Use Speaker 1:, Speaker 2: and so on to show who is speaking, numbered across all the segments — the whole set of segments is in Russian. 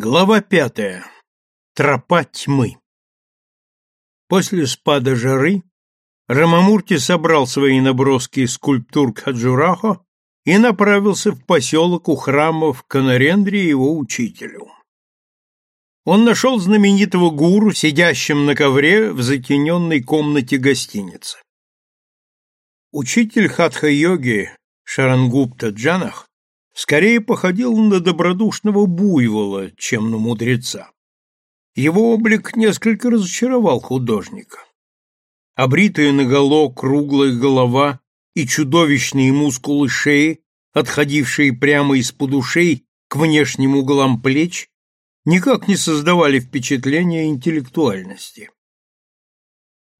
Speaker 1: Глава пятая. Тропа тьмы. После спада жары Рамамурти собрал свои наброски скульптур Каджурахо и направился в поселок у храма в Канарендре его учителю. Он нашел знаменитого гуру, сидящим на ковре в затененной комнате гостиницы. Учитель хатха-йоги Шарангупта Джанах скорее походил на добродушного буйвола, чем на мудреца. Его облик несколько разочаровал художника. Обритая наголо круглая голова и чудовищные мускулы шеи, отходившие прямо из-под ушей к внешним углам плеч, никак не создавали впечатления интеллектуальности.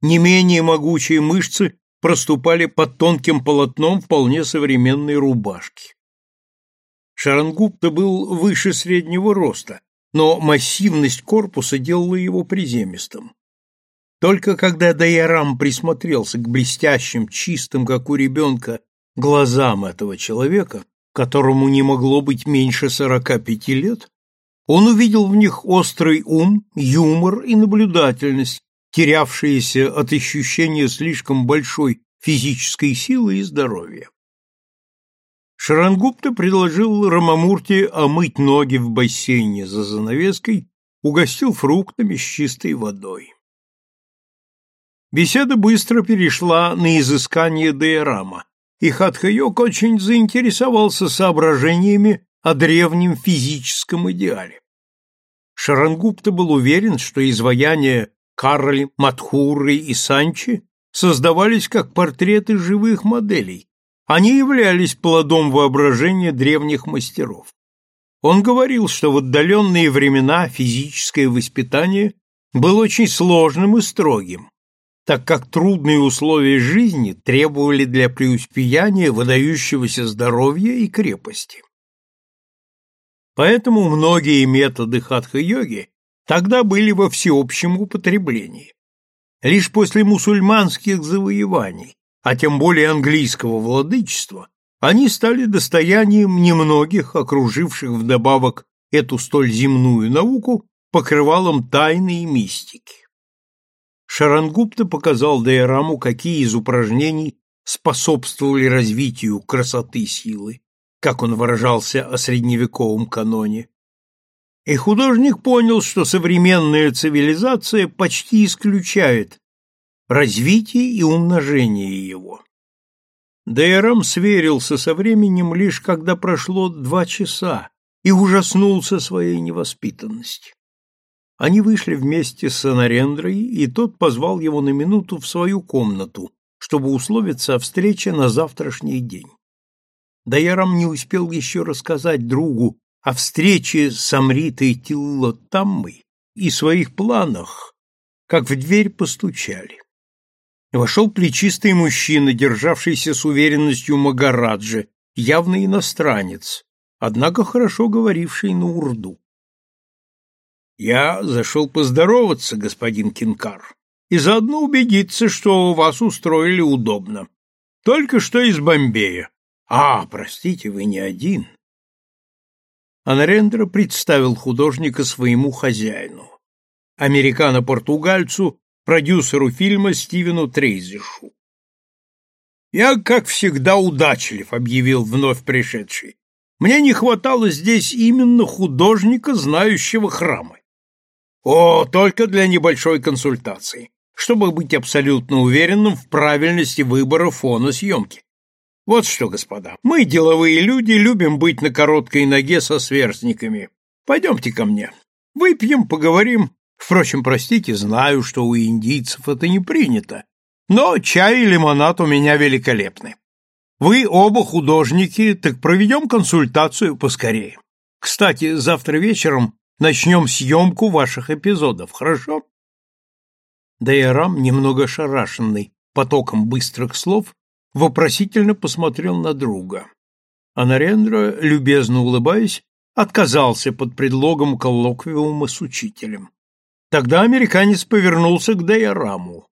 Speaker 1: Не менее могучие мышцы проступали под тонким полотном вполне современной рубашки. Шарангупта был выше среднего роста, но массивность корпуса делала его приземистым. Только когда Дайарам присмотрелся к блестящим, чистым, как у ребенка, глазам этого человека, которому не могло быть меньше сорока пяти лет, он увидел в них острый ум, юмор и наблюдательность, терявшиеся от ощущения слишком большой физической силы и здоровья. Шарангупта предложил Рамамурти омыть ноги в бассейне за занавеской, угостил фруктами с чистой водой. Беседа быстро перешла на изыскание Дейрама, и Хатхайок очень заинтересовался соображениями о древнем физическом идеале. Шарангупта был уверен, что изваяния Карли, Матхуры и Санчи создавались как портреты живых моделей, они являлись плодом воображения древних мастеров. Он говорил, что в отдаленные времена физическое воспитание было очень сложным и строгим, так как трудные условия жизни требовали для преуспеяния выдающегося здоровья и крепости. Поэтому многие методы хатха-йоги тогда были во всеобщем употреблении. Лишь после мусульманских завоеваний а тем более английского владычества, они стали достоянием немногих, окруживших вдобавок эту столь земную науку покрывалом тайны и мистики. Шарангупта показал Дайраму, какие из упражнений способствовали развитию красоты силы, как он выражался о средневековом каноне. И художник понял, что современная цивилизация почти исключает развитие и умножение его. Дейрам сверился со временем лишь когда прошло два часа и ужаснулся своей невоспитанности. Они вышли вместе с Анарендрой, и тот позвал его на минуту в свою комнату, чтобы условиться о встрече на завтрашний день. Дайарам не успел еще рассказать другу о встрече с Амритой Тиллотаммой и своих планах, как в дверь постучали. Вошел плечистый мужчина, державшийся с уверенностью Магараджи, явно иностранец, однако хорошо говоривший на урду. «Я зашел поздороваться, господин Кинкар, и заодно убедиться, что вас устроили удобно. Только что из Бомбея. А, простите, вы не один». Анарендра представил художника своему хозяину, американо-португальцу продюсеру фильма Стивену Трейзишу. «Я, как всегда, удачлив», — объявил вновь пришедший. «Мне не хватало здесь именно художника, знающего храмы. О, только для небольшой консультации, чтобы быть абсолютно уверенным в правильности выбора фона съемки. Вот что, господа, мы, деловые люди, любим быть на короткой ноге со сверстниками. Пойдемте ко мне. Выпьем, поговорим, Впрочем, простите, знаю, что у индийцев это не принято, но чай и лимонад у меня великолепны. Вы оба художники, так проведем консультацию поскорее. Кстати, завтра вечером начнем съемку ваших эпизодов, хорошо? Дайарам, немного шарашенный потоком быстрых слов, вопросительно посмотрел на друга. А Нарендра, любезно улыбаясь, отказался под предлогом коллоквиума с учителем. Тогда американец повернулся к Даяраму.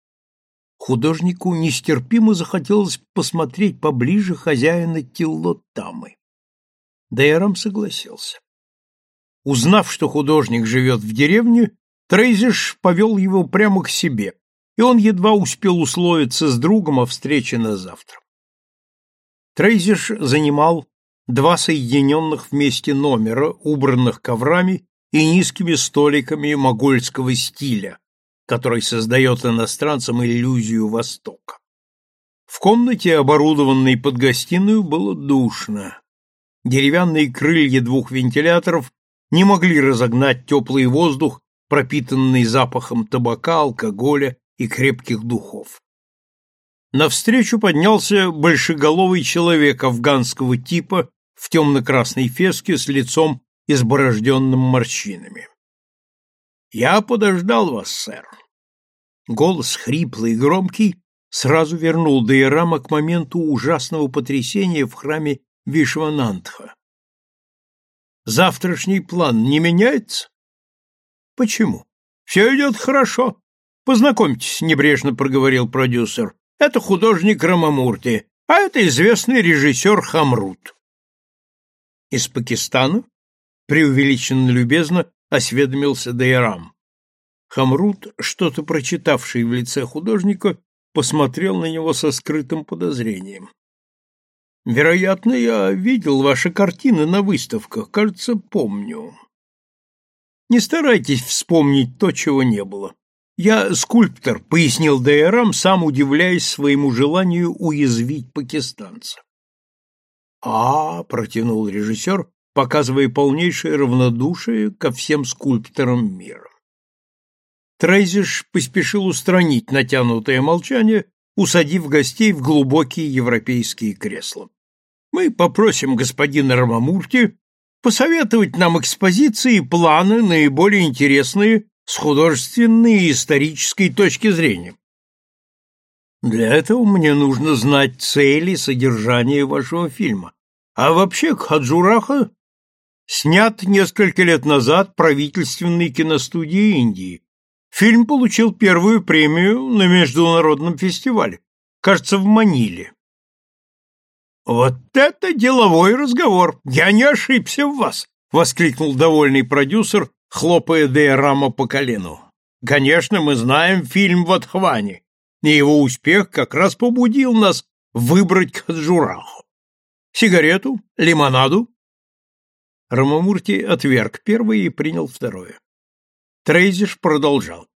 Speaker 1: Художнику нестерпимо захотелось посмотреть поближе хозяина Тиллотамы. Даярам согласился. Узнав, что художник живет в деревне, Трейзиш повел его прямо к себе, и он едва успел условиться с другом о встрече на завтра. Трейзиш занимал два соединенных вместе номера, убранных коврами и низкими столиками могольского стиля, который создает иностранцам иллюзию Востока. В комнате, оборудованной под гостиную, было душно. Деревянные крылья двух вентиляторов не могли разогнать теплый воздух, пропитанный запахом табака, алкоголя и крепких духов. Навстречу поднялся большеголовый человек афганского типа в темно-красной феске с лицом изборожденным морщинами. «Я подождал вас, сэр». Голос хриплый и громкий сразу вернул Дайрама к моменту ужасного потрясения в храме Вишванандха. «Завтрашний план не меняется?» «Почему? Все идет хорошо. Познакомьтесь», — небрежно проговорил продюсер. «Это художник Рамамурти, а это известный режиссер Хамрут». «Из Пакистана?» — преувеличенно любезно осведомился Дайрам. Хамрут, что-то прочитавший в лице художника, посмотрел на него со скрытым подозрением. Вероятно, я видел ваши картины на выставках, кажется, помню. Не старайтесь вспомнить то, чего не было. Я скульптор, пояснил Даярам, сам удивляясь своему желанию уязвить пакистанца. А, протянул режиссер, показывая полнейшее равнодушие ко всем скульпторам мира. Трейзиш поспешил устранить натянутое молчание, усадив гостей в глубокие европейские кресла. Мы попросим господина Рамамурти посоветовать нам экспозиции и планы, наиболее интересные с художественной и исторической точки зрения. Для этого мне нужно знать цели и содержание вашего фильма. А вообще, Хаджураха снят несколько лет назад правительственной киностудией Индии, Фильм получил первую премию на международном фестивале, кажется, в Маниле. Вот это деловой разговор. Я не ошибся в вас, воскликнул довольный продюсер, хлопая Дейрама по колену. Конечно, мы знаем фильм в Атхване, и его успех как раз побудил нас выбрать Каджураху. Сигарету? Лимонаду? Рамамурти отверг первое и принял второе. Трейзиш продолжал.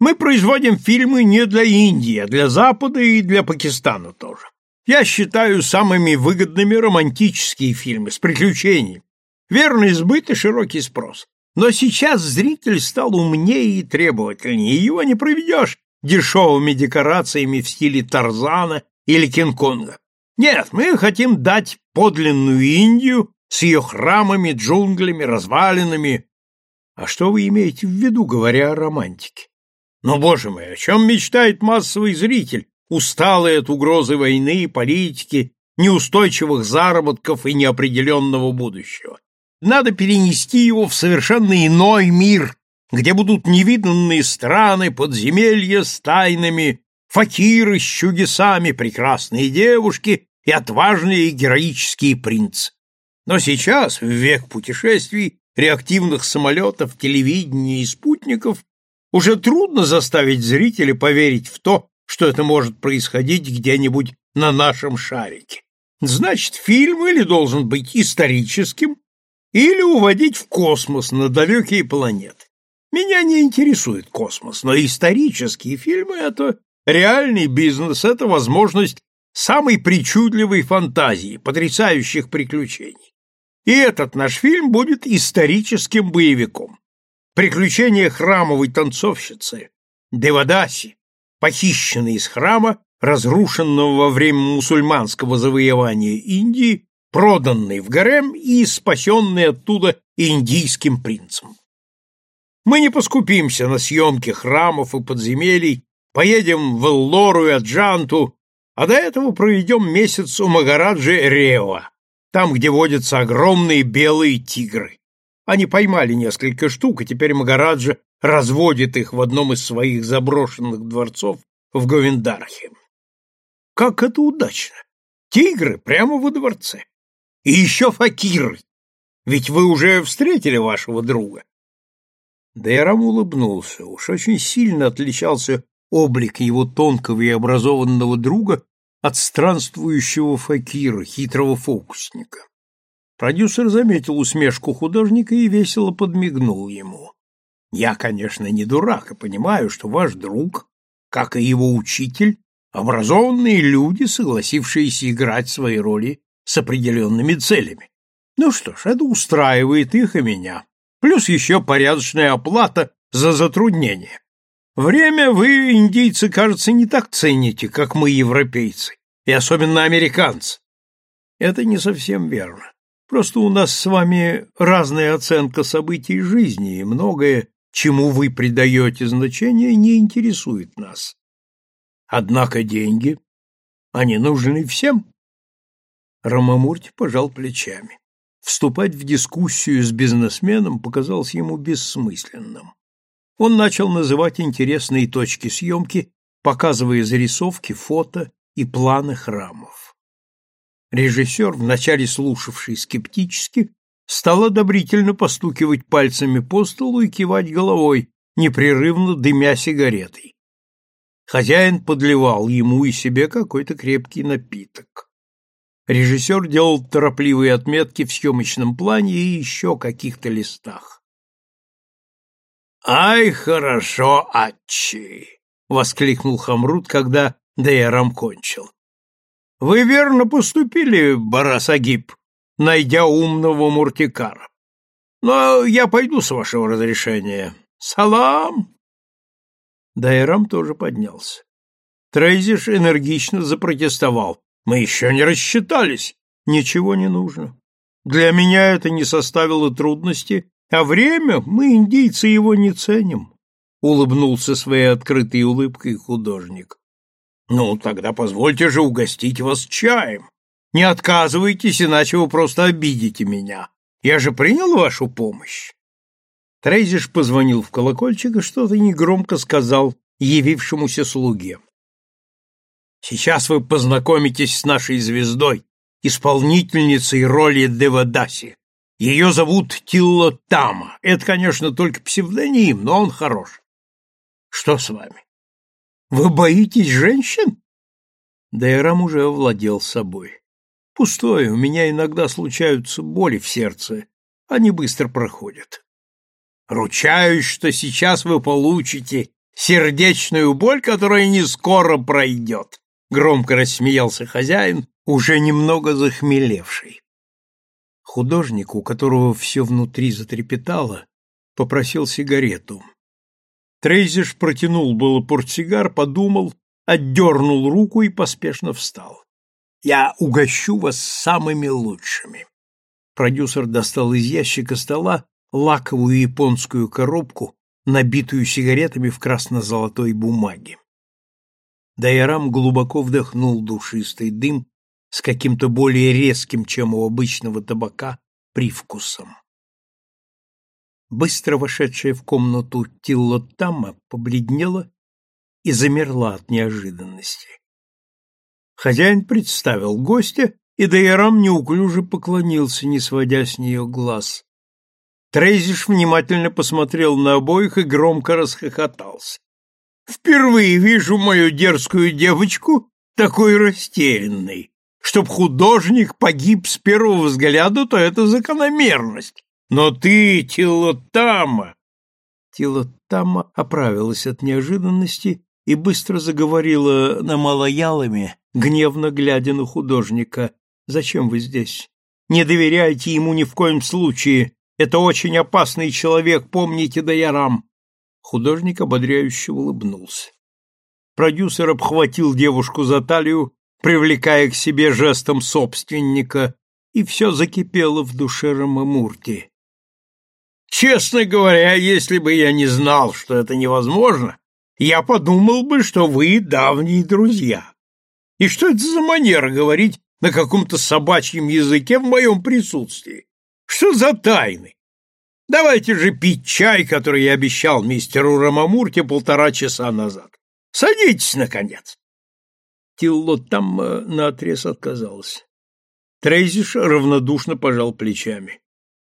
Speaker 1: Мы производим фильмы не для Индии, а для Запада и для Пакистана тоже. Я считаю самыми выгодными романтические фильмы с приключениями. Верный сбыт и широкий спрос. Но сейчас зритель стал умнее и требовательнее, его не проведешь дешевыми декорациями в стиле Тарзана или Кинг-Конга. Нет, мы хотим дать подлинную Индию с ее храмами, джунглями, развалинами, а что вы имеете в виду, говоря о романтике? Но, боже мой, о чем мечтает массовый зритель, усталый от угрозы войны, политики, неустойчивых заработков и неопределенного будущего? Надо перенести его в совершенно иной мир, где будут невиданные страны, подземелья с тайнами, факиры с чудесами, прекрасные девушки и отважные героические принцы. Но сейчас, в век путешествий, реактивных самолетов, телевидения и спутников, уже трудно заставить зрителя поверить в то, что это может происходить где-нибудь на нашем шарике. Значит, фильм или должен быть историческим, или уводить в космос на далекие планеты. Меня не интересует космос, но исторические фильмы — это реальный бизнес, это возможность самой причудливой фантазии, потрясающих приключений. И этот наш фильм будет историческим боевиком. Приключения храмовой танцовщицы Девадаси, похищенной из храма, разрушенного во время мусульманского завоевания Индии, проданной в гарем и спасенной оттуда индийским принцем. Мы не поскупимся на съемки храмов и подземелий, поедем в Эллору и Аджанту, а до этого проведем месяц у Магараджи Рева, там, где водятся огромные белые тигры. Они поймали несколько штук, и теперь Магараджа разводит их в одном из своих заброшенных дворцов в Говендархе. Как это удачно! Тигры прямо во дворце. И еще факиры. Ведь вы уже встретили вашего друга. Дайрам улыбнулся. Уж очень сильно отличался облик его тонкого и образованного друга от странствующего факира, хитрого фокусника. Продюсер заметил усмешку художника и весело подмигнул ему. «Я, конечно, не дурак и понимаю, что ваш друг, как и его учитель, образованные люди, согласившиеся играть свои роли с определенными целями. Ну что ж, это устраивает их и меня. Плюс еще порядочная оплата за затруднение. Время вы, индийцы, кажется, не так цените, как мы, европейцы, и особенно американцы. Это не совсем верно. Просто у нас с вами разная оценка событий жизни, и многое, чему вы придаете значение, не интересует нас. Однако деньги, они нужны всем. Рамамурти пожал плечами. Вступать в дискуссию с бизнесменом показалось ему бессмысленным он начал называть интересные точки съемки, показывая зарисовки, фото и планы храмов. Режиссер, вначале слушавший скептически, стал одобрительно постукивать пальцами по столу и кивать головой, непрерывно дымя сигаретой. Хозяин подливал ему и себе какой-то крепкий напиток. Режиссер делал торопливые отметки в съемочном плане и еще каких-то листах. «Ай, хорошо, Ачи!» — воскликнул Хамрут, когда Дейрам кончил. «Вы верно поступили, Барасагиб, найдя умного Муртикара. Но я пойду с вашего разрешения. Салам!» Даярам тоже поднялся. Трейзиш энергично запротестовал. «Мы еще не рассчитались. Ничего не нужно. Для меня это не составило трудности а время мы, индийцы, его не ценим, — улыбнулся своей открытой улыбкой художник. — Ну, тогда позвольте же угостить вас чаем. Не отказывайтесь, иначе вы просто обидите меня. Я же принял вашу помощь. Трейзиш позвонил в колокольчик и что-то негромко сказал явившемуся слуге. «Сейчас вы познакомитесь с нашей звездой, исполнительницей роли Девадаси. Ее зовут Тиллоттама. Это, конечно, только псевдоним, но он хорош. Что с вами? Вы боитесь женщин? Даярам уже овладел собой. Пустое, у меня иногда случаются боли в сердце. Они быстро проходят. Ручаюсь, что сейчас вы получите сердечную боль, которая не скоро пройдет. Громко рассмеялся хозяин, уже немного захмелевший. Художник, у которого все внутри затрепетало, попросил сигарету. Трейзиш протянул было портсигар, подумал, отдернул руку и поспешно встал. «Я угощу вас самыми лучшими». Продюсер достал из ящика стола лаковую японскую коробку, набитую сигаретами в красно-золотой бумаге. Дайрам глубоко вдохнул душистый дым с каким-то более резким, чем у обычного табака, привкусом. Быстро вошедшая в комнату Тиллотама побледнела и замерла от неожиданности. Хозяин представил гостя, и Даярам неуклюже поклонился, не сводя с нее глаз. Трейзиш внимательно посмотрел на обоих и громко расхохотался. «Впервые вижу мою дерзкую девочку такой растерянной. Чтоб художник погиб с первого взгляда, то это закономерность. Но ты, Тиллоттама... Тилотама оправилась от неожиданности и быстро заговорила на малоялами, гневно глядя на художника. «Зачем вы здесь? Не доверяйте ему ни в коем случае. Это очень опасный человек, помните Даярам». Художник ободряюще улыбнулся. Продюсер обхватил девушку за талию привлекая к себе жестом собственника, и все закипело в душе Рамамурти. Честно говоря, если бы я не знал, что это невозможно, я подумал бы, что вы давние друзья. И что это за манера говорить на каком-то собачьем языке в моем присутствии? Что за тайны? Давайте же пить чай, который я обещал мистеру Рамамурте полтора часа назад. Садитесь, наконец. Тилло там наотрез отказался. Трейзиш равнодушно пожал плечами.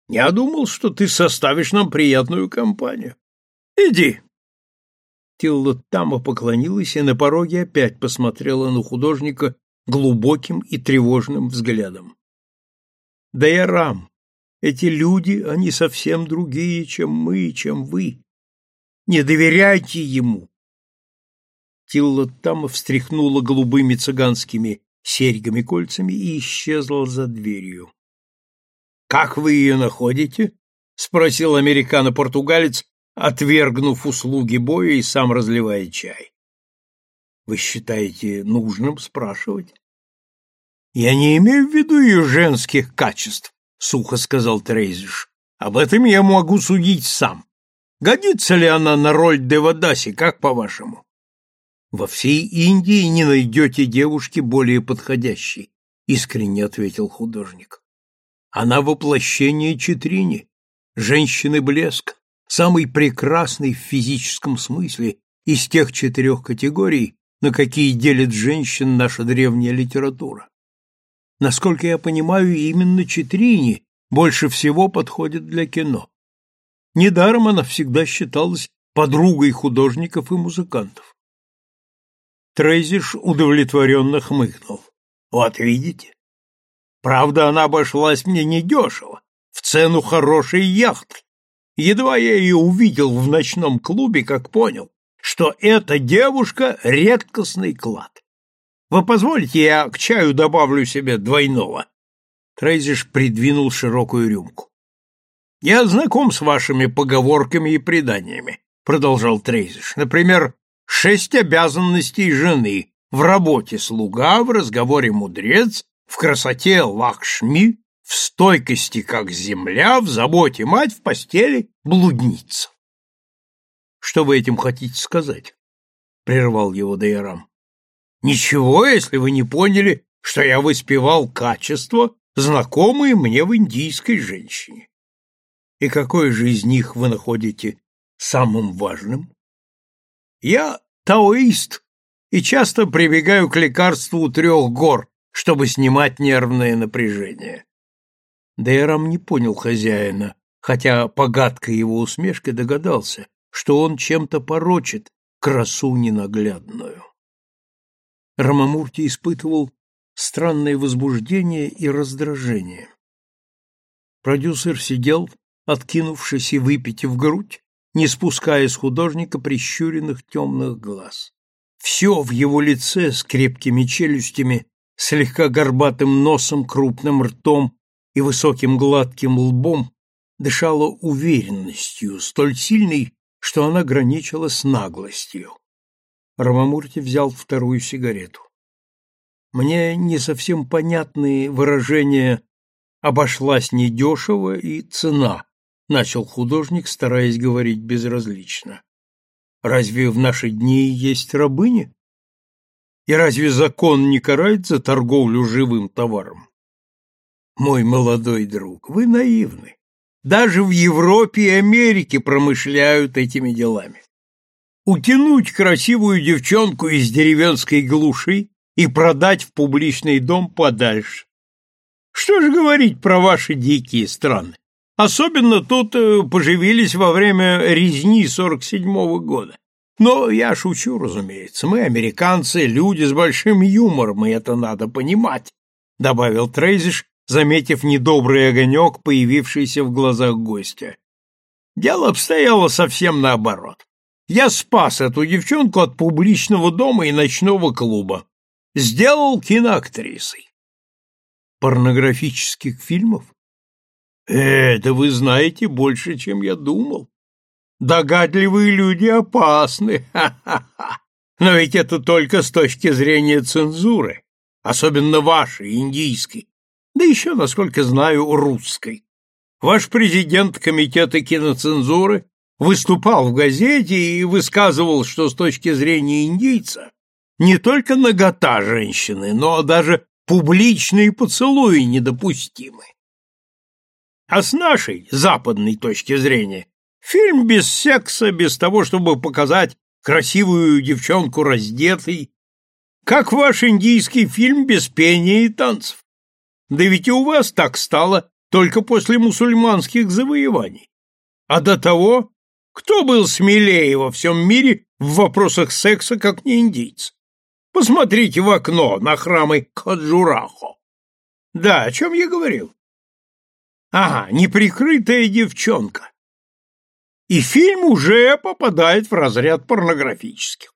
Speaker 1: Я думал, что ты составишь нам приятную компанию. Иди. Тиллоттама поклонилась и на пороге опять посмотрела на художника глубоким и тревожным взглядом. Даярам. Эти люди, они совсем другие, чем мы, чем вы. Не доверяйте ему. Тиллоттама встряхнула голубыми цыганскими серьгами-кольцами и исчезла за дверью. Как вы ее находите? спросил американо-португалец, отвергнув услуги боя и сам разливая чай. Вы считаете нужным спрашивать? Я не имею в виду ее женских качеств, сухо сказал Трейзиш. Об этом я могу судить сам. Годится ли она на роль Девадаси, как по-вашему? Во всей Индии не найдете девушки более подходящей, искренне ответил художник. Она воплощение Читрини, женщины блеск, самый прекрасный в физическом смысле из тех четырех категорий, на какие делит женщин наша древняя литература. Насколько я понимаю, именно Читрини больше всего подходит для кино. Недаром она всегда считалась подругой художников и музыкантов. Трейзиш удовлетворенно хмыкнул. Вот видите, Правда, она обошлась мне недешево, в цену хорошей яхты. Едва я ее увидел в ночном клубе, как понял, что эта девушка — редкостный клад. Вы позволите, я к чаю добавлю себе двойного?» Трейзиш придвинул широкую рюмку. «Я знаком с вашими поговорками и преданиями», — продолжал Трейзиш. «Например, шесть обязанностей жены. В работе слуга, в разговоре мудрец, в красоте Лакшми, в стойкости как земля, в заботе мать, в постели блудница. Что вы этим хотите сказать? прервал его Дайрам. Ничего, если вы не поняли, что я воспевал качества, знакомые мне в индийской женщине. И какое же из них вы находите самым важным? Я таоист и часто прибегаю к лекарству трех гор, чтобы снимать нервное напряжение. Дейрам не понял хозяина, хотя по гадкой его усмешке догадался, что он чем-то порочит красу ненаглядную. Рамамурти испытывал странное возбуждение и раздражение. Продюсер сидел, откинувшись и выпитив грудь, не спуская с художника прищуренных темных глаз. Все в его лице с крепкими челюстями слегка горбатым носом, крупным ртом и высоким гладким лбом, дышала уверенностью, столь сильной, что она граничила с наглостью. Рамамурти взял вторую сигарету. Мне не совсем понятны выражения «обошлась недешево» и «цена», — начал художник, стараясь говорить безразлично. «Разве в наши дни есть рабыни?» И разве закон не карает за торговлю живым товаром? Мой молодой друг, вы наивны. Даже в Европе и Америке промышляют этими делами. Утянуть красивую девчонку из деревенской глуши и продать в публичный дом подальше. Что же говорить про ваши дикие страны? Особенно тут э, поживились во время резни 47-го года. Но я шучу, разумеется. Мы, американцы, люди с большим юмором, и это надо понимать, — добавил Трейзиш, заметив недобрый огонек, появившийся в глазах гостя. Дело обстояло совсем наоборот. Я спас эту девчонку от публичного дома и ночного клуба. Сделал киноактрисой. Порнографических фильмов? Это вы знаете больше, чем я думал. Догадливые люди опасны, ха-ха-ха. Но ведь это только с точки зрения цензуры, особенно вашей, индийской, да еще, насколько знаю, русской. Ваш президент комитета киноцензуры выступал в газете и высказывал, что с точки зрения индийца не только нагота женщины, но даже публичные поцелуи недопустимы. А с нашей, западной точки зрения, Фильм без секса, без того, чтобы показать красивую девчонку раздетой. Как ваш индийский фильм без пения и танцев. Да ведь и у вас так стало только после мусульманских завоеваний. А до того, кто был смелее во всем мире в вопросах секса, как не индийцы? Посмотрите в окно на храмы Каджурахо. Да, о чем я говорил? Ага, неприкрытая девчонка. И фильм уже попадает в разряд порнографических.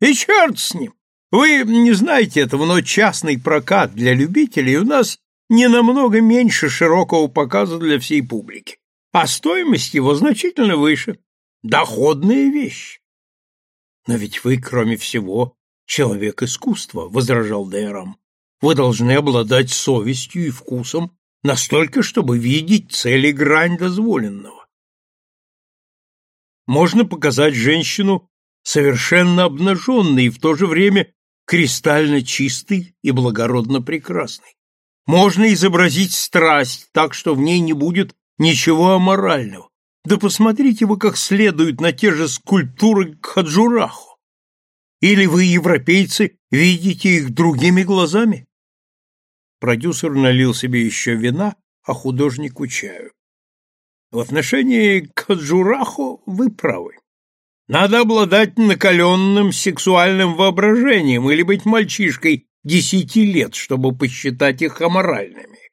Speaker 1: И черт с ним! Вы не знаете этого, но частный прокат для любителей у нас не намного меньше широкого показа для всей публики, а стоимость его значительно выше. Доходная вещь. Но ведь вы, кроме всего, человек искусства, возражал Дейрам. Вы должны обладать совестью и вкусом настолько, чтобы видеть цель и грань дозволенного. Можно показать женщину совершенно обнаженной и в то же время кристально чистой и благородно прекрасной. Можно изобразить страсть так, что в ней не будет ничего аморального. Да посмотрите вы как следует на те же скульптуры Хаджураху. Или вы, европейцы, видите их другими глазами? Продюсер налил себе еще вина, а художнику чаю. В отношении к Хаджураху вы правы. Надо обладать накаленным сексуальным воображением или быть мальчишкой десяти лет, чтобы посчитать их аморальными.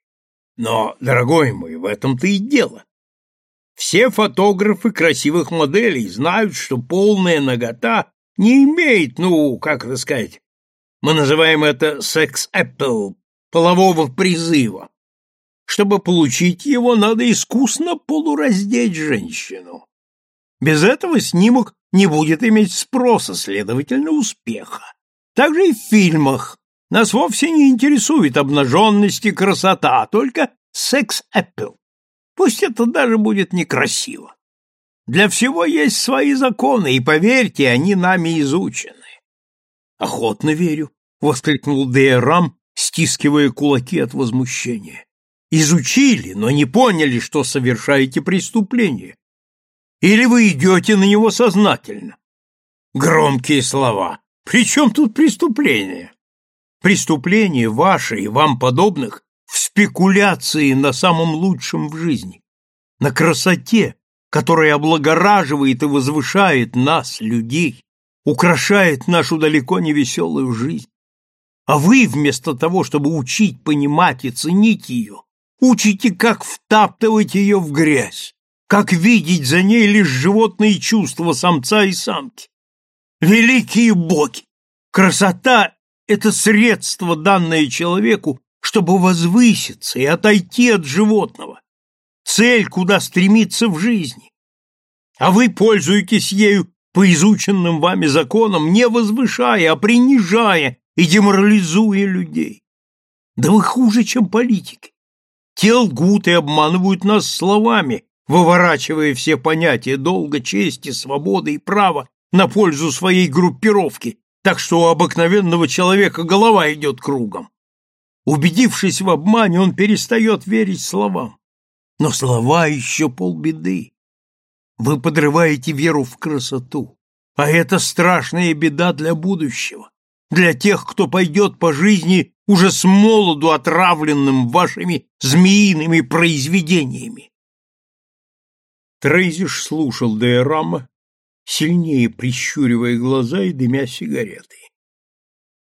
Speaker 1: Но, дорогой мой, в этом-то и дело. Все фотографы красивых моделей знают, что полная нагота не имеет, ну, как это сказать, мы называем это секс-эппл, полового призыва. Чтобы получить его, надо искусно полураздеть женщину. Без этого снимок не будет иметь спроса, следовательно, успеха. Также и в фильмах. Нас вовсе не интересует обнаженность и красота, а только секс-эппл. Пусть это даже будет некрасиво. Для всего есть свои законы, и, поверьте, они нами изучены. Охотно верю, — воскликнул Дейрам, стискивая кулаки от возмущения. Изучили, но не поняли, что совершаете преступление. Или вы идете на него сознательно? Громкие слова. При чем тут преступление? Преступление ваше и вам подобных в спекуляции на самом лучшем в жизни, на красоте, которая облагораживает и возвышает нас, людей, украшает нашу далеко не веселую жизнь. А вы, вместо того, чтобы учить, понимать и ценить ее, учите, как втаптывать ее в грязь, как видеть за ней лишь животные чувства самца и самки. Великие боги! Красота — это средство, данное человеку, чтобы возвыситься и отойти от животного. Цель, куда стремиться в жизни. А вы пользуетесь ею по изученным вами законам, не возвышая, а принижая и деморализуя людей. Да вы хуже, чем политики. Те лгут и обманывают нас словами, выворачивая все понятия долга, чести, свободы и права на пользу своей группировки, так что у обыкновенного человека голова идет кругом. Убедившись в обмане, он перестает верить словам. Но слова еще полбеды. Вы подрываете веру в красоту, а это страшная беда для будущего, для тех, кто пойдет по жизни уже смолоду отравленным вашими змеиными произведениями. Трейзиш слушал Даярама, сильнее прищуривая глаза и дымя сигаретой.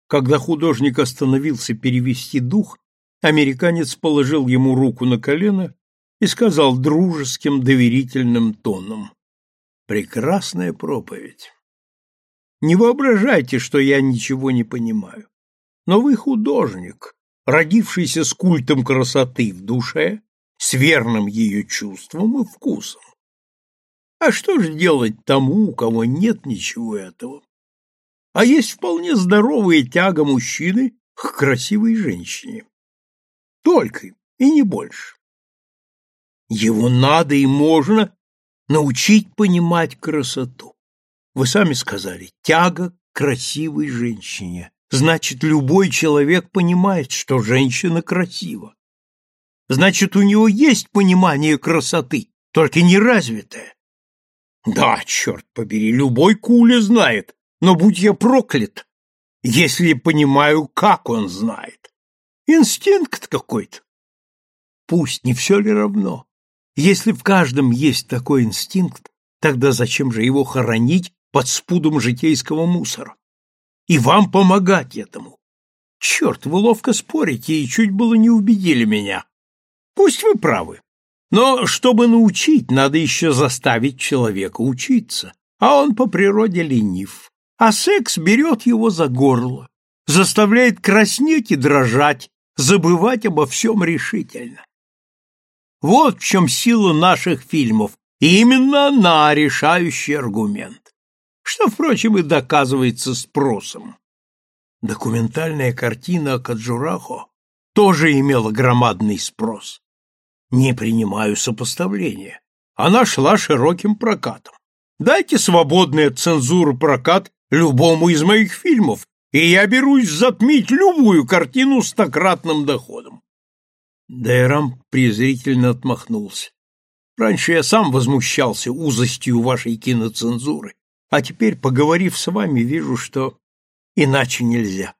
Speaker 1: Когда художник остановился перевести дух, американец положил ему руку на колено и сказал дружеским доверительным тоном. «Прекрасная проповедь. Не воображайте, что я ничего не понимаю. Но вы художник, родившийся с культом красоты в душе, с верным ее чувством и вкусом. А что же делать тому, у кого нет ничего этого? А есть вполне здоровая тяга мужчины к красивой женщине. Только и не больше. Его надо и можно научить понимать красоту. Вы сами сказали, тяга к красивой женщине. Значит, любой человек понимает, что женщина красива. Значит, у него есть понимание красоты, только неразвитое. Да, черт побери, любой куля знает, но будь я проклят, если понимаю, как он знает. Инстинкт какой-то. Пусть, не все ли равно? Если в каждом есть такой инстинкт, тогда зачем же его хоронить под спудом житейского мусора? И вам помогать этому. Черт, вы ловко спорите и чуть было не убедили меня. Пусть вы правы. Но чтобы научить, надо еще заставить человека учиться, а он по природе ленив. А секс берет его за горло, заставляет краснеть и дрожать, забывать обо всем решительно. Вот в чем сила наших фильмов, именно она решающий аргумент, что, впрочем, и доказывается спросом. Документальная картина о Каджурахо тоже имела громадный спрос. Не принимаю сопоставления. Она шла широким прокатом. Дайте свободный от цензуры прокат любому из моих фильмов, и я берусь затмить любую картину стократным доходом. Дайрам презрительно отмахнулся. Раньше я сам возмущался узостью вашей киноцензуры, а теперь, поговорив с вами, вижу, что иначе нельзя.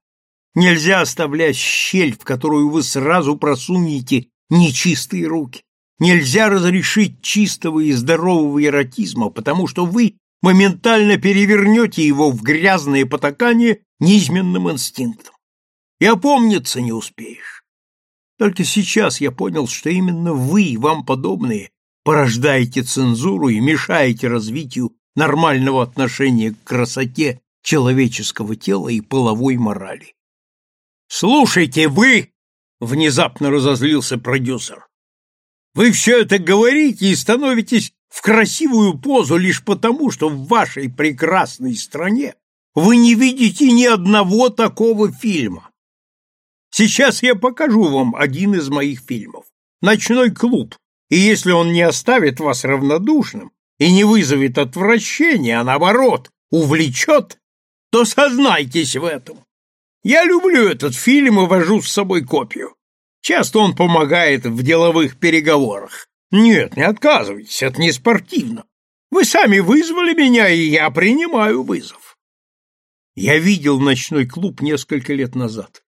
Speaker 1: Нельзя оставлять щель, в которую вы сразу просунете нечистые руки. Нельзя разрешить чистого и здорового эротизма, потому что вы моментально перевернете его в грязное потакание низменным инстинктом. И опомниться не успеешь. Только сейчас я понял, что именно вы и вам подобные порождаете цензуру и мешаете развитию нормального отношения к красоте человеческого тела и половой морали. «Слушайте, вы!» — внезапно разозлился продюсер. «Вы все это говорите и становитесь в красивую позу лишь потому, что в вашей прекрасной стране вы не видите ни одного такого фильма. Сейчас я покажу вам один из моих фильмов. «Ночной клуб», и если он не оставит вас равнодушным и не вызовет отвращения, а наоборот, увлечет, то сознайтесь в этом. Я люблю этот фильм и вожу с собой копию. Часто он помогает в деловых переговорах. Нет, не отказывайтесь, это не спортивно. Вы сами вызвали меня, и я принимаю вызов. Я видел ночной клуб несколько лет назад.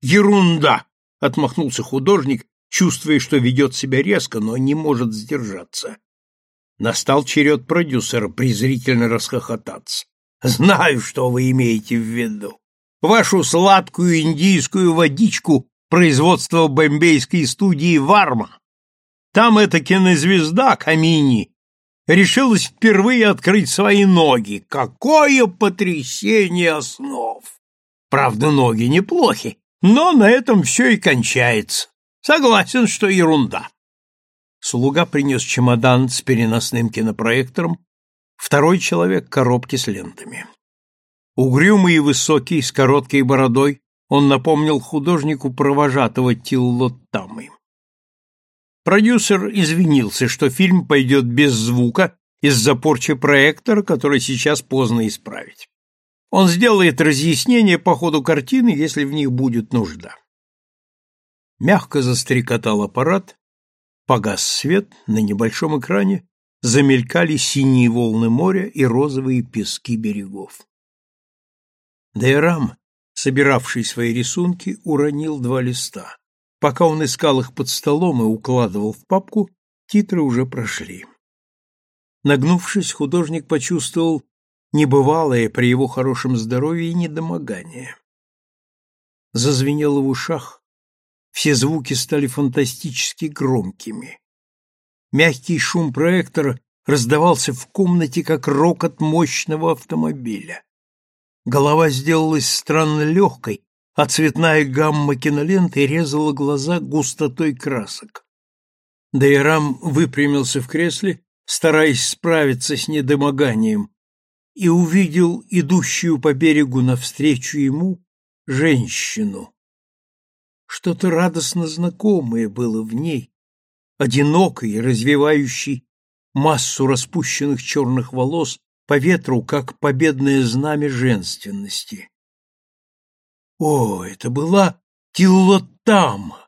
Speaker 1: Ерунда! Отмахнулся художник, чувствуя, что ведет себя резко, но не может сдержаться. Настал черед продюсера презрительно расхохотаться. Знаю, что вы имеете в виду. Вашу сладкую индийскую водичку производства бомбейской студии «Варма». Там эта кинозвезда Камини решилась впервые открыть свои ноги. Какое потрясение основ! Правда, ноги неплохи, но на этом все и кончается. Согласен, что ерунда. Слуга принес чемодан с переносным кинопроектором, второй человек — коробки с лентами. Угрюмый и высокий, с короткой бородой, он напомнил художнику провожатого Тиллоттамы. Продюсер извинился, что фильм пойдет без звука из-за порчи проектора, который сейчас поздно исправить. Он сделает разъяснение по ходу картины, если в них будет нужда. Мягко застрекотал аппарат, погас свет, на небольшом экране замелькали синие волны моря и розовые пески берегов. Дайрам, собиравший свои рисунки, уронил два листа. Пока он искал их под столом и укладывал в папку, титры уже прошли. Нагнувшись, художник почувствовал небывалое при его хорошем здоровье недомогание. Зазвенело в ушах, все звуки стали фантастически громкими. Мягкий шум проектора раздавался в комнате, как рокот мощного автомобиля. Голова сделалась странно легкой, а цветная гамма киноленты резала глаза густотой красок. Дайрам выпрямился в кресле, стараясь справиться с недомоганием, и увидел идущую по берегу навстречу ему женщину. Что-то радостно знакомое было в ней, одинокой, развивающей массу распущенных черных волос по ветру, как победное знамя женственности. О, это была Тиллотама!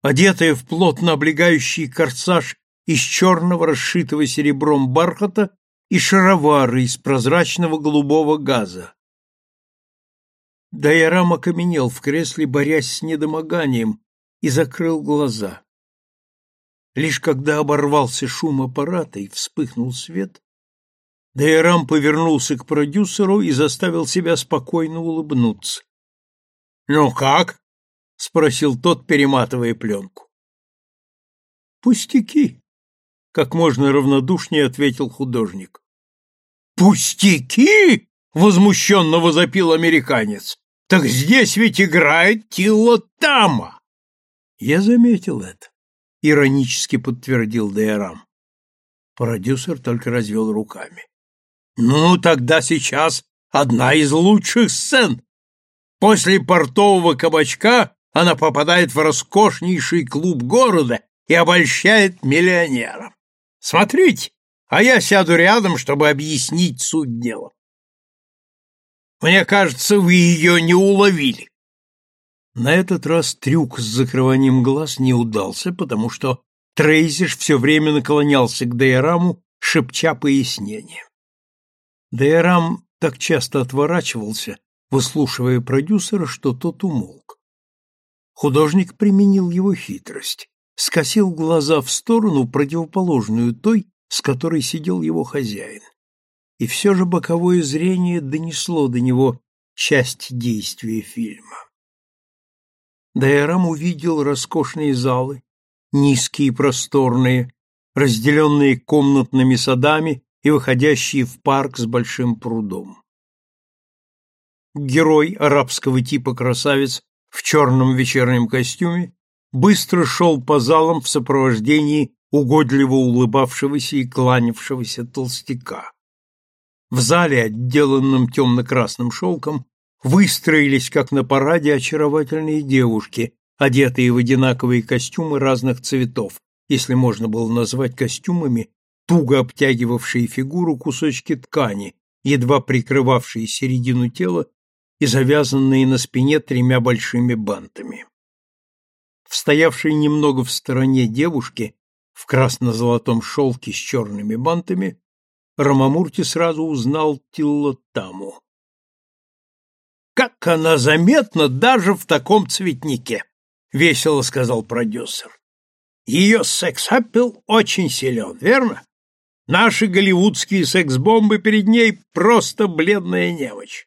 Speaker 1: Одетая в плотно облегающий корсаж из черного расшитого серебром бархата и шаровары из прозрачного голубого газа. Дайрам окаменел в кресле, борясь с недомоганием, и закрыл глаза. Лишь когда оборвался шум аппарата и вспыхнул свет, Дайрам повернулся к продюсеру и заставил себя спокойно улыбнуться. «Ну как?» — спросил тот, перематывая пленку. «Пустяки», — как можно равнодушнее ответил художник. «Пустяки!» — возмущенно возопил американец. «Так здесь ведь играет Тило Тама!» «Я заметил это», — иронически подтвердил Дейрам. Продюсер только развел руками. «Ну, тогда сейчас одна из лучших сцен. После портового кабачка она попадает в роскошнейший клуб города и обольщает миллионера. Смотрите, а я сяду рядом, чтобы объяснить суть дела. Мне кажется, вы ее не уловили. На этот раз трюк с закрыванием глаз не удался, потому что Трейзиш все время наклонялся к Даяраму, шепча пояснение. Дейрам так часто отворачивался, выслушивая продюсера, что тот умолк. Художник применил его хитрость, скосил глаза в сторону, противоположную той, с которой сидел его хозяин. И все же боковое зрение донесло до него часть действия фильма. Дайрам увидел роскошные залы, низкие и просторные, разделенные комнатными садами и выходящие в парк с большим прудом. Герой арабского типа красавец в черном вечернем костюме быстро шел по залам в сопровождении угодливо улыбавшегося и кланявшегося толстяка. В зале, отделанном темно-красным шелком, выстроились, как на параде, очаровательные девушки, одетые в одинаковые костюмы разных цветов, если можно было назвать костюмами туго обтягивавшие фигуру кусочки ткани, едва прикрывавшие середину тела и завязанные на спине тремя большими бантами. В стоявшей немного в стороне девушке в красно-золотом шелке с черными бантами Рамамурти сразу узнал Тиллотаму. «Как она заметна даже в таком цветнике!» — весело сказал продюсер. «Ее секс-аппел очень силен, верно? Наши голливудские секс-бомбы перед ней просто бледная немочь.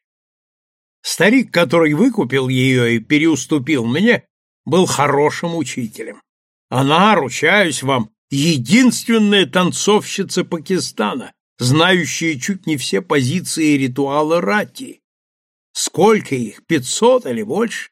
Speaker 1: Старик, который выкупил ее и переуступил мне, был хорошим учителем. Она, ручаюсь вам, единственная танцовщица Пакистана, знающая чуть не все позиции ритуала рати. Сколько их, пятьсот или больше?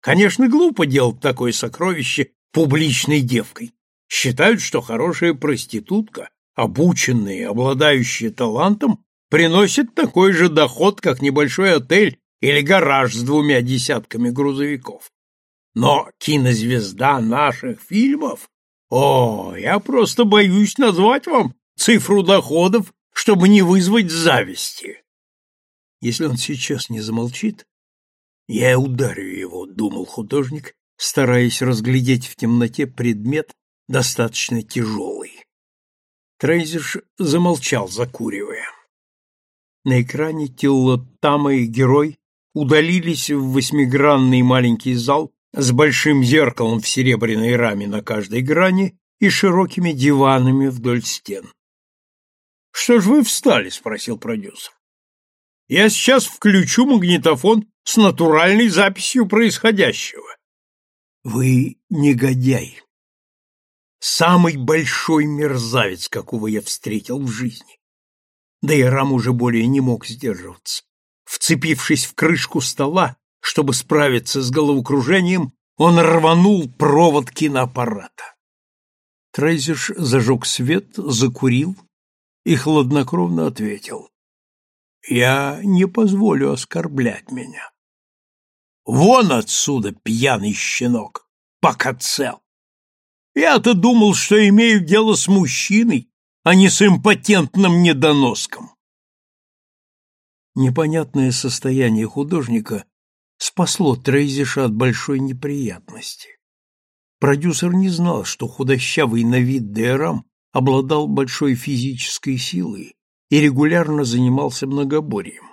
Speaker 1: Конечно, глупо делать такое сокровище публичной девкой. Считают, что хорошая проститутка, обученная, обладающая талантом, приносит такой же доход, как небольшой отель или гараж с двумя десятками грузовиков. Но кинозвезда наших фильмов? О, я просто боюсь назвать вам цифру доходов, чтобы не вызвать зависти. Если он сейчас не замолчит, я ударю его, думал художник, стараясь разглядеть в темноте предмет достаточно тяжелый. Трейзерш замолчал, закуривая. На экране Тиллотама и герой удалились в восьмигранный маленький зал с большим зеркалом в серебряной раме на каждой грани и широкими диванами вдоль стен. — Что ж вы встали? — спросил продюсер. — Я сейчас включу магнитофон с натуральной записью происходящего. — Вы негодяй. Самый большой мерзавец, какого я встретил в жизни. Да и Рам уже более не мог сдерживаться. Вцепившись в крышку стола, чтобы справиться с головокружением, он рванул провод киноаппарата. Трейзерш зажег свет, закурил и хладнокровно ответил. «Я не позволю оскорблять меня. Вон отсюда, пьяный щенок, пока цел. Я-то думал, что имею дело с мужчиной, а не с импотентным недоноском. Непонятное состояние художника спасло Трейзиша от большой неприятности. Продюсер не знал, что худощавый на вид Дейрам обладал большой физической силой и регулярно занимался многоборьем.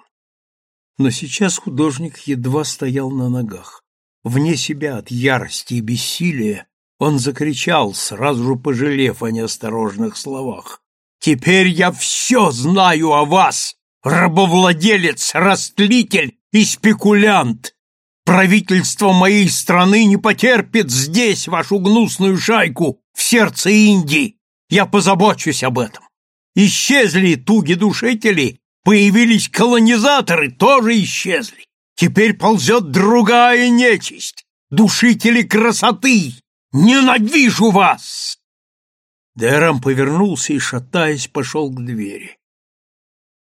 Speaker 1: Но сейчас художник едва стоял на ногах. Вне себя от ярости и бессилия Он закричал, сразу же пожалев о неосторожных словах. «Теперь я все знаю о вас, рабовладелец, растлитель и спекулянт! Правительство моей страны не потерпит здесь вашу гнусную шайку в сердце Индии! Я позабочусь об этом! Исчезли туги-душители, появились колонизаторы, тоже исчезли! Теперь ползет другая нечисть, душители красоты, Ненавижу вас!» Дэром повернулся и, шатаясь, пошел к двери.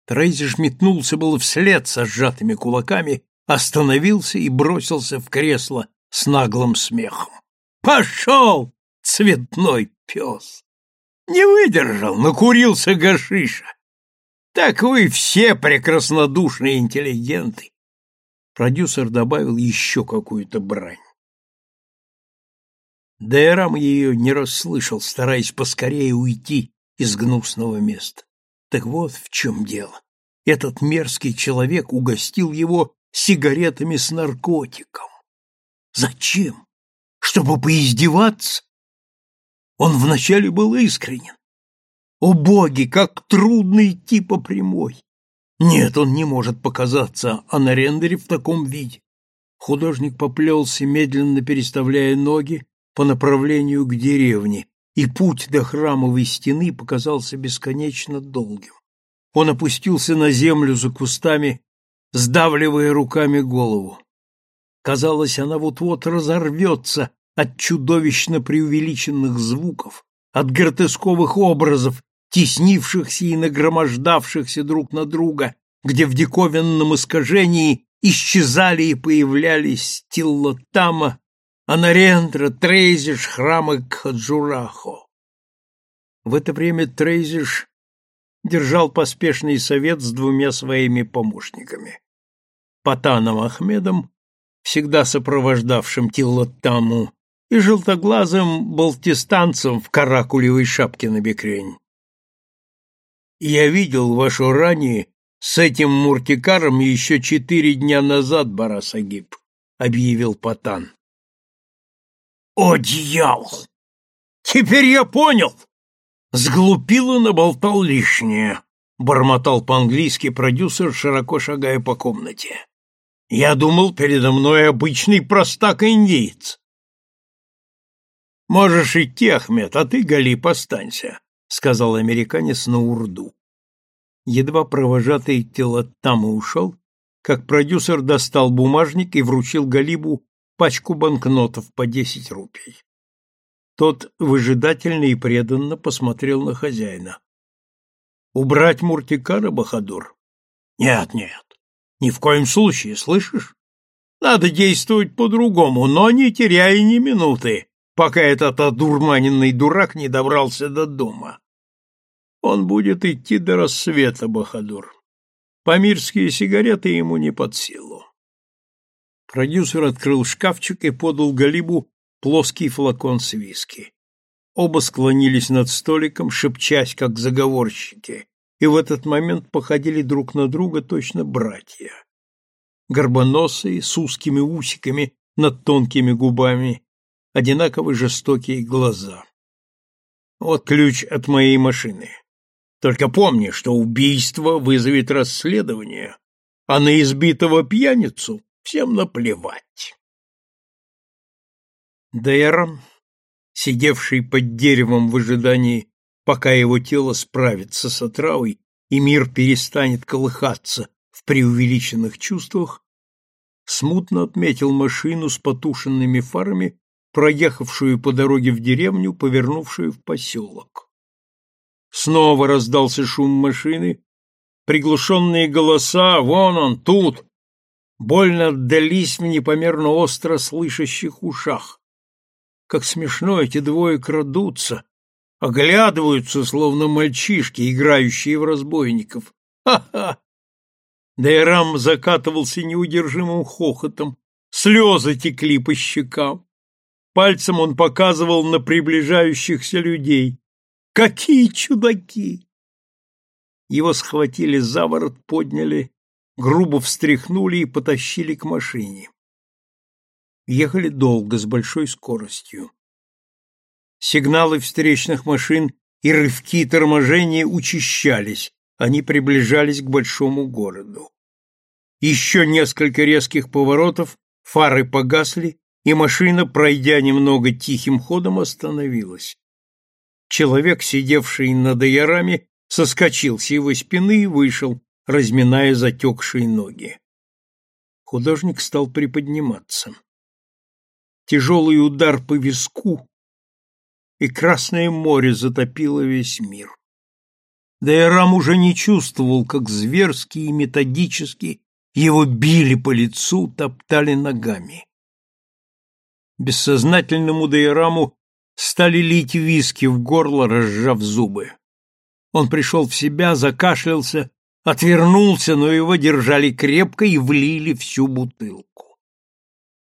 Speaker 1: Трейзиш метнулся было вслед со сжатыми кулаками, остановился и бросился в кресло с наглым смехом. «Пошел, цветной пес!» Не выдержал, накурился гашиша. Таковы все прекраснодушные интеллигенты. Продюсер добавил еще какую-то брань. Даярам ее не расслышал, стараясь поскорее уйти из гнусного места. Так вот в чем дело. Этот мерзкий человек угостил его сигаретами с наркотиком. Зачем? Чтобы поиздеваться? Он вначале был искренен. О боги, как трудно идти по прямой! Нет, он не может показаться а на рендере в таком виде. Художник поплелся, медленно переставляя ноги, по направлению к деревне, и путь до храмовой стены показался бесконечно долгим. Он опустился на землю за кустами, сдавливая руками голову. Казалось, она вот-вот разорвется от чудовищно преувеличенных звуков, от гротесковых образов, теснившихся и нагромождавшихся друг на друга, где в диковинном искажении исчезали и появлялись Тиллотама, Анарендра, Трейзиш, храмы Каджурахо. В это время Трейзиш держал поспешный совет с двумя своими помощниками. Патаном Ахмедом, всегда сопровождавшим Тиллотаму, и желтоглазым балтистанцем в каракулевой шапке набекрень. «Я видел вашу рани с этим муртикаром еще четыре дня назад, Барасагиб», — объявил Патан. О, дьявол! Теперь я понял! Сглупил и наболтал лишнее, бормотал по-английски продюсер, широко шагая по комнате. Я думал, передо мной обычный простак-индеец. Можешь идти, Ахмед, а ты, Галип, останься, сказал американец на урду. Едва провожатый тело там и ушел, как продюсер достал бумажник и вручил Галибу пачку банкнотов по десять рупий. Тот выжидательно и преданно посмотрел на хозяина. «Убрать Муртикара, Бахадур?» «Нет, нет, ни в коем случае, слышишь? Надо действовать по-другому, но не теряя ни минуты, пока этот одурманенный дурак не добрался до дома. Он будет идти до рассвета, Бахадур. Памирские сигареты ему не под силу. Продюсер открыл шкафчик и подал Галибу плоский флакон с виски. Оба склонились над столиком, шепчась, как заговорщики, и в этот момент походили друг на друга точно братья. Горбоносые, с узкими усиками над тонкими губами, одинаково жестокие глаза. Вот ключ от моей машины. Только помни, что убийство вызовет расследование, а на избитого пьяницу Всем наплевать. Дейрон, сидевший под деревом в ожидании, пока его тело справится с отравой и мир перестанет колыхаться в преувеличенных чувствах, смутно отметил машину с потушенными фарами, проехавшую по дороге в деревню, повернувшую в поселок. Снова раздался шум машины, приглушенные голоса «Вон он, тут!» больно отдались в непомерно остро слышащих ушах. Как смешно эти двое крадутся, оглядываются, словно мальчишки, играющие в разбойников. Ха-ха! Дайрам закатывался неудержимым хохотом, слезы текли по щекам. Пальцем он показывал на приближающихся людей. Какие чудаки! Его схватили за ворот, подняли грубо встряхнули и потащили к машине. Ехали долго, с большой скоростью. Сигналы встречных машин и рывки торможения учащались, они приближались к большому городу. Еще несколько резких поворотов, фары погасли, и машина, пройдя немного тихим ходом, остановилась. Человек, сидевший над аярами, соскочил с его спины и вышел, разминая затекшие ноги. Художник стал приподниматься. Тяжелый удар по виску, и Красное море затопило весь мир. Дайрам уже не чувствовал, как зверски и методически его били по лицу, топтали ногами. Бессознательному Дайраму стали лить виски в горло, разжав зубы. Он пришел в себя, закашлялся, отвернулся, но его держали крепко и влили всю бутылку.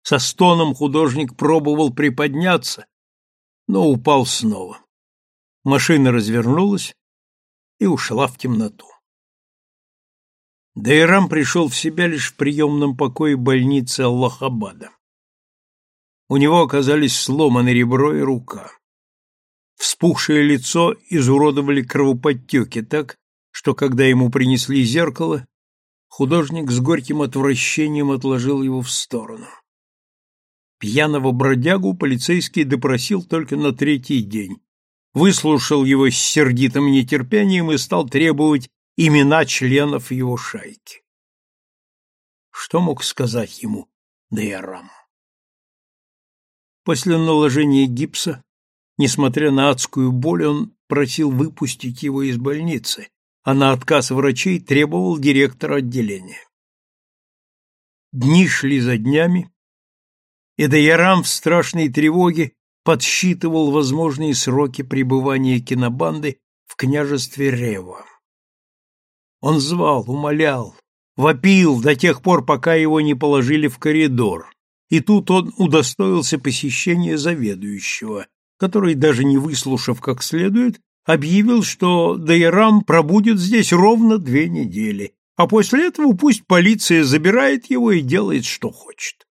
Speaker 1: Со стоном художник пробовал приподняться, но упал снова. Машина развернулась и ушла в темноту. Дайрам пришел в себя лишь в приемном покое больницы Аллахабада. У него оказались сломаны ребро и рука. Вспухшее лицо изуродовали кровоподтеки так, что когда ему принесли зеркало, художник с горьким отвращением отложил его в сторону. Пьяного бродягу полицейский допросил только на третий день, выслушал его с сердитым нетерпением и стал требовать имена членов его шайки. Что мог сказать ему Дайарам? После наложения гипса Несмотря на адскую боль, он просил выпустить его из больницы, а на отказ врачей требовал директора отделения. Дни шли за днями, и Даярам в страшной тревоге подсчитывал возможные сроки пребывания кинобанды в княжестве Рева. Он звал, умолял, вопил до тех пор, пока его не положили в коридор, и тут он удостоился посещения заведующего, который, даже не выслушав как следует, объявил, что Дайрам пробудет здесь ровно две недели, а после этого пусть полиция забирает его и делает, что хочет.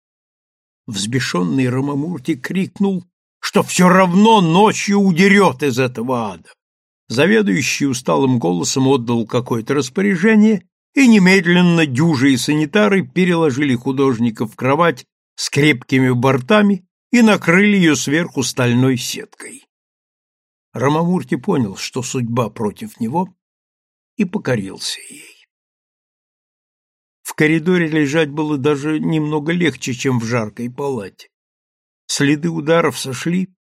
Speaker 1: Взбешенный Рамамурти крикнул, что все равно ночью удерет из этого ада. Заведующий усталым голосом отдал какое-то распоряжение, и немедленно дюжи и санитары переложили художника в кровать с крепкими бортами и накрыли ее сверху стальной сеткой. Рамамурти понял, что судьба против него, и покорился ей. В коридоре лежать было даже немного легче, чем в жаркой палате. Следы ударов сошли,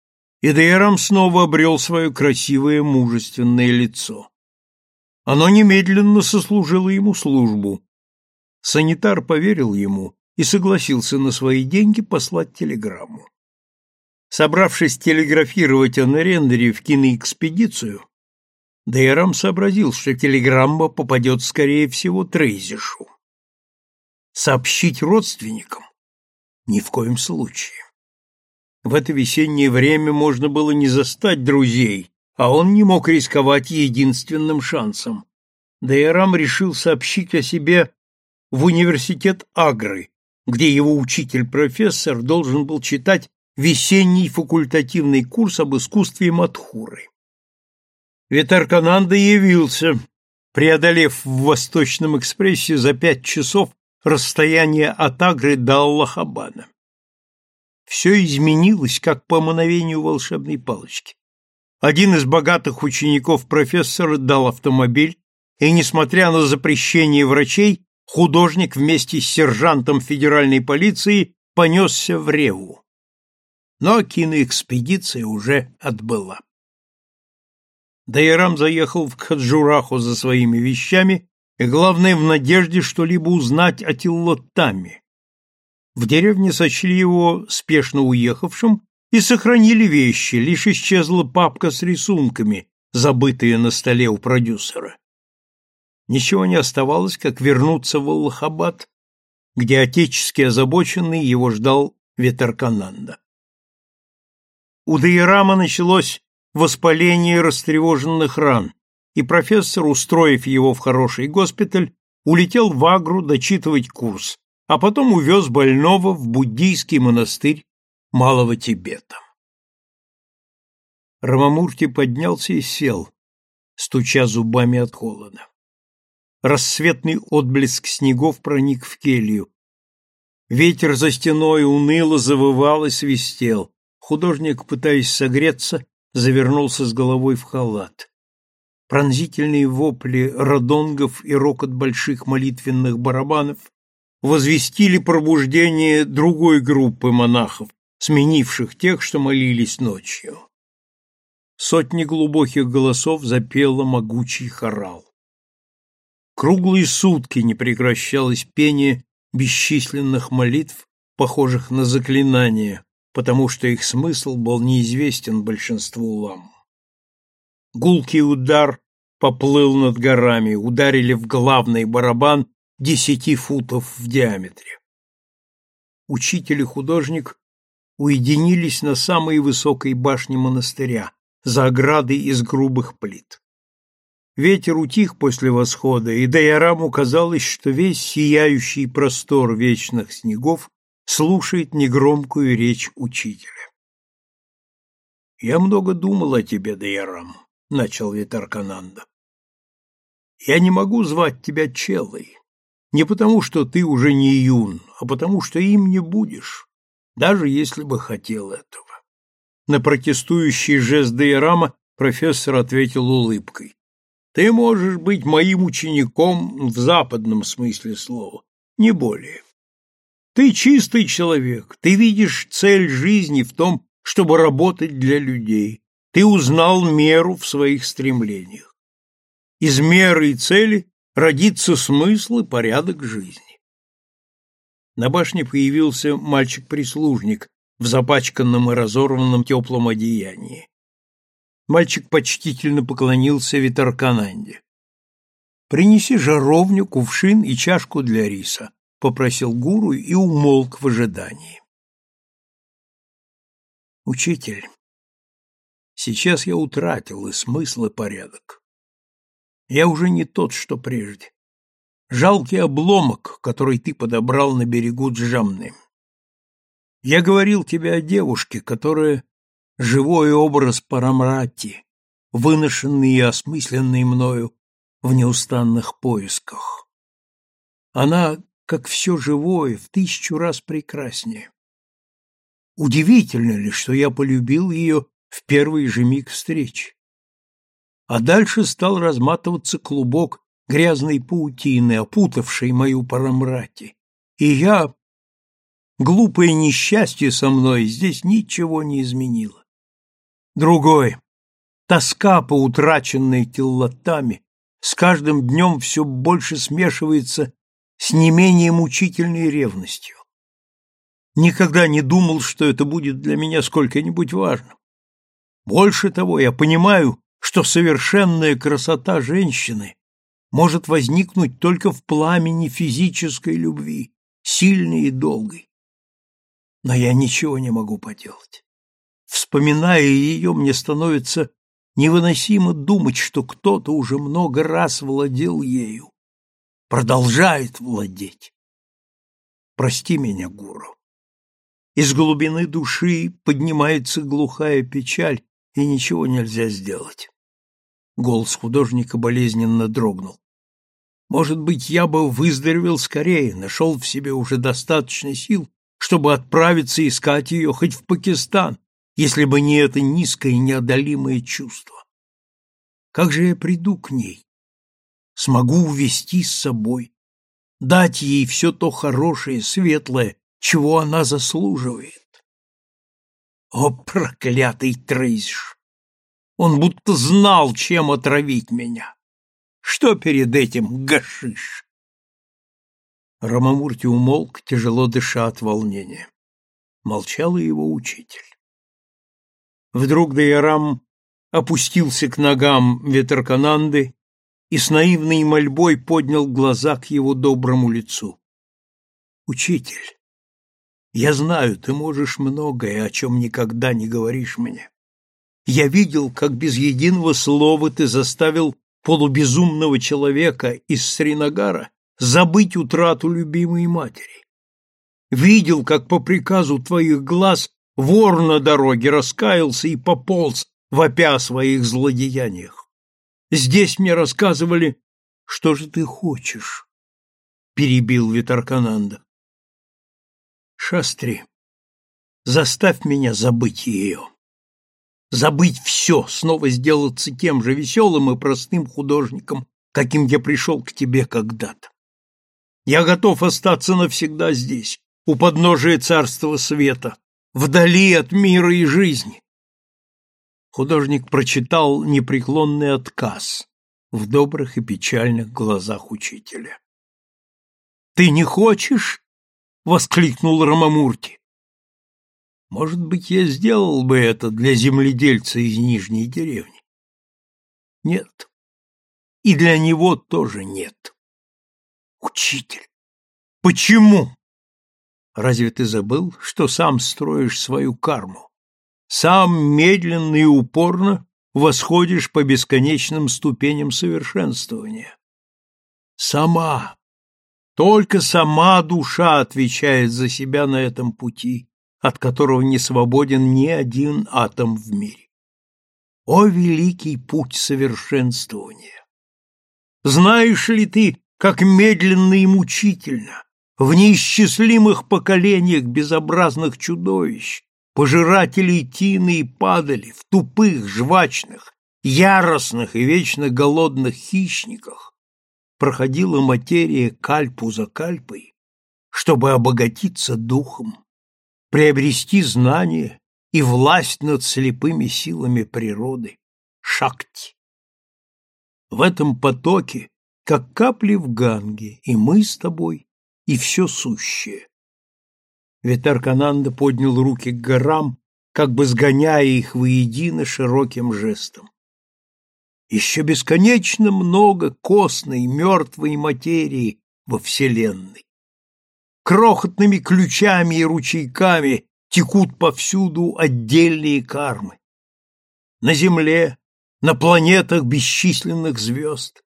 Speaker 1: и Дейрам снова обрел свое красивое мужественное лицо. Оно немедленно сослужило ему службу. Санитар поверил ему и согласился на свои деньги послать телеграмму. Собравшись телеграфировать о Нерендере в киноэкспедицию, Дейрам сообразил, что телеграмма попадет, скорее всего, Трейзишу. Сообщить родственникам? Ни в коем случае. В это весеннее время можно было не застать друзей, а он не мог рисковать единственным шансом. Дейрам решил сообщить о себе в университет Агры, где его учитель-профессор должен был читать весенний факультативный курс об искусстве Мадхуры. Витаркананда явился, преодолев в Восточном экспрессе за пять часов расстояние от Агры до Аллахабада. Все изменилось, как по мановению волшебной палочки. Один из богатых учеников профессора дал автомобиль, и, несмотря на запрещение врачей, художник вместе с сержантом федеральной полиции понесся в Реву но киноэкспедиция уже отбыла. Дайрам заехал в Каджураху за своими вещами и, главное, в надежде что-либо узнать о Тиллотаме. В деревне сочли его спешно уехавшим и сохранили вещи, лишь исчезла папка с рисунками, забытые на столе у продюсера. Ничего не оставалось, как вернуться в Аллахабад, где отечески озабоченный его ждал Ветеркананда. У Дейрама началось воспаление растревоженных ран, и профессор, устроив его в хороший госпиталь, улетел в Агру дочитывать курс, а потом увез больного в буддийский монастырь Малого Тибета. Рамамурти поднялся и сел, стуча зубами от холода. Рассветный отблеск снегов проник в келью. Ветер за стеной уныло завывал и свистел. Художник, пытаясь согреться, завернулся с головой в халат. Пронзительные вопли радонгов и рокот больших молитвенных барабанов возвестили пробуждение другой группы монахов, сменивших тех, что молились ночью. Сотни глубоких голосов запела могучий хорал. Круглые сутки не прекращалось пение бесчисленных молитв, похожих на заклинания, потому что их смысл был неизвестен большинству лам. Гулкий удар поплыл над горами, ударили в главный барабан десяти футов в диаметре. Учитель и художник уединились на самой высокой башне монастыря, за оградой из грубых плит. Ветер утих после восхода, и Дайораму казалось, что весь сияющий простор вечных снегов слушает негромкую речь учителя. «Я много думал о тебе, Дайорам», — начал Витаркананда. «Я не могу звать тебя Челой, не потому, что ты уже не юн, а потому, что им не будешь, даже если бы хотел этого». На протестующий жест Дайорама профессор ответил улыбкой. Ты можешь быть моим учеником в западном смысле слова, не более. Ты чистый человек, ты видишь цель жизни в том, чтобы работать для людей. Ты узнал меру в своих стремлениях. Из меры и цели родится смысл и порядок жизни. На башне появился мальчик-прислужник в запачканном и разорванном теплом одеянии. Мальчик почтительно поклонился Витаркананде. «Принеси жаровню, кувшин и чашку для риса», — попросил гуру и умолк в ожидании. «Учитель, сейчас я утратил и смысл, и порядок. Я уже не тот, что прежде. Жалкий обломок, который ты подобрал на берегу Джамны. Я говорил тебе о девушке, которая живой образ Парамрати, выношенный и осмысленный мною в неустанных поисках. Она, как все живое, в тысячу раз прекраснее. Удивительно ли, что я полюбил ее в первый же миг встречи? А дальше стал разматываться клубок грязной паутины, опутавшей мою Парамрати, и я, глупое несчастье со мной, здесь ничего не изменило. Другой. Тоска по утраченной киллотами с каждым днем все больше смешивается с не менее мучительной ревностью. Никогда не думал, что это будет для меня сколько-нибудь важным. Больше того, я понимаю, что совершенная красота женщины может возникнуть только в пламени физической любви, сильной и долгой. Но я ничего не могу поделать. Вспоминая ее, мне становится невыносимо думать, что кто-то уже много раз владел ею, продолжает владеть. Прости меня, гуру. Из глубины души поднимается глухая печаль, и ничего нельзя сделать. Голос художника болезненно дрогнул. Может быть, я бы выздоровел скорее, нашел в себе уже достаточно сил, чтобы отправиться искать ее хоть в Пакистан, если бы не это низкое неодолимое чувство? Как же я приду к ней? Смогу увести с собой, дать ей все то хорошее, светлое, чего она заслуживает. О, проклятый Трейзш! Он будто знал, чем отравить меня. Что перед этим гашиш? Рамамурти умолк, тяжело дыша от волнения. Молчал и его учитель. Вдруг Дайорам опустился к ногам Ветеркананды и с наивной мольбой поднял глаза к его доброму лицу. «Учитель, я знаю, ты можешь многое, о чем никогда не говоришь мне. Я видел, как без единого слова ты заставил полубезумного человека из Сринагара забыть утрату любимой матери. Видел, как по приказу твоих глаз Вор на дороге раскаялся и пополз вопя о своих злодеяниях. Здесь мне рассказывали, что же ты хочешь, — перебил Витаркананда. Шастри, заставь меня забыть ее. Забыть все, снова сделаться тем же веселым и простым художником, каким я пришел к тебе когда-то. Я готов остаться навсегда здесь, у подножия царства света, вдали от мира и жизни. Художник прочитал непреклонный отказ в добрых и печальных глазах учителя. «Ты не хочешь?» — воскликнул Рамамурти. «Может быть, я сделал бы это для земледельца из Нижней деревни?» «Нет. И для него тоже нет». «Учитель, почему?» «Разве ты забыл, что сам строишь свою карму? Сам медленно и упорно восходишь по бесконечным ступеням совершенствования. Сама, только сама душа отвечает за себя на этом пути, от которого не свободен ни один атом в мире. О, великий путь совершенствования! Знаешь ли ты, как медленно и мучительно, в неисчислимых поколениях безобразных чудовищ, пожирателей тины и падали, в тупых, жвачных, яростных и вечно голодных хищниках, проходила материя кальпу за кальпой, чтобы обогатиться духом, приобрести знания и власть над слепыми силами природы, шакти. В этом потоке, как капли в ганге, и мы с тобой, и все сущее. Витаркананда поднял руки к горам, как бы сгоняя их воедино широким жестом. Еще бесконечно много костной, мертвой материи во Вселенной. Крохотными ключами и ручейками текут повсюду отдельные кармы. На Земле, на планетах бесчисленных звезд.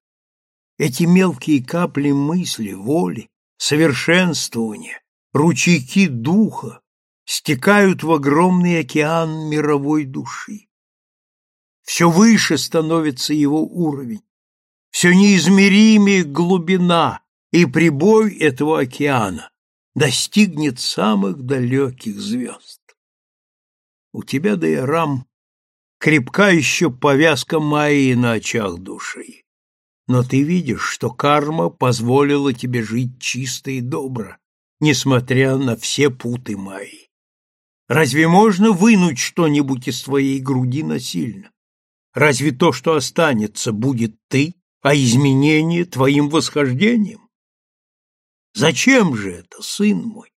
Speaker 1: Эти мелкие капли мысли, воли, совершенствования ручейки духа стекают в огромный океан мировой души. Все выше становится его уровень, все неизмеримее глубина, и прибой этого океана достигнет самых далеких звезд. У тебя, Дайрам, крепка еще повязка Майи на очах души, но ты видишь, что карма позволила тебе жить чисто и добро, несмотря на все путы мои. Разве можно вынуть что-нибудь из твоей груди насильно? Разве то, что останется, будет ты, а изменение твоим восхождением? Зачем же это, сын мой?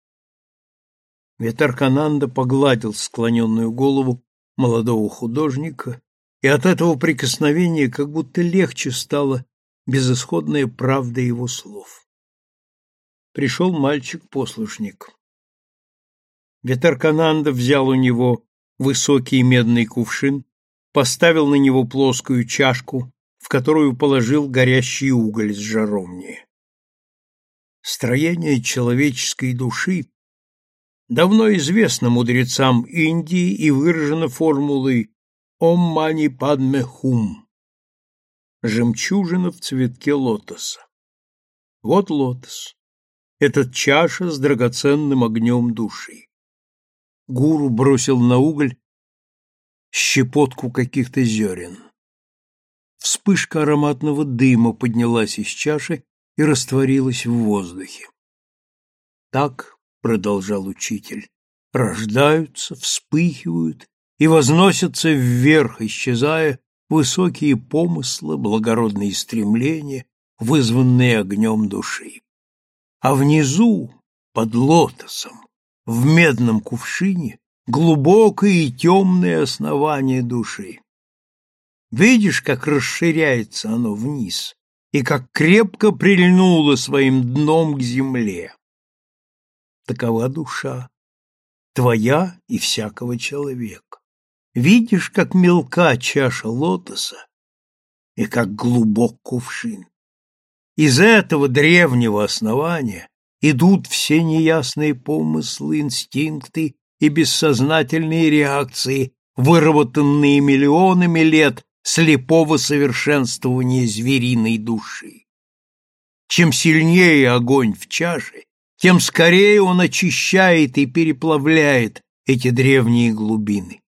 Speaker 1: Ветаркананда погладил склоненную голову молодого художника, и от этого прикосновения как будто легче стало безысходная правда его слов пришел мальчик-послушник. Ветеркананда взял у него высокий медный кувшин, поставил на него плоскую чашку, в которую положил горящий уголь с жаровни. Строение человеческой души давно известно мудрецам Индии и выражено формулой «Ом мани падме хум» — жемчужина в цветке лотоса. Вот лотос этот чаша с драгоценным огнем души. Гуру бросил на уголь щепотку каких-то зерен. Вспышка ароматного дыма поднялась из чаши и растворилась в воздухе. Так, продолжал учитель, рождаются, вспыхивают и возносятся вверх, исчезая высокие помыслы, благородные стремления, вызванные огнем души а внизу, под лотосом, в медном кувшине, глубокое и темное основание души. Видишь, как расширяется оно вниз и как крепко прильнуло своим дном к земле. Такова душа, твоя и всякого человека. Видишь, как мелка чаша лотоса и как глубок кувшин. Из этого древнего основания идут все неясные помыслы, инстинкты и бессознательные реакции, выработанные миллионами лет слепого совершенствования звериной души. Чем сильнее огонь в чаше, тем скорее он очищает и переплавляет эти древние глубины.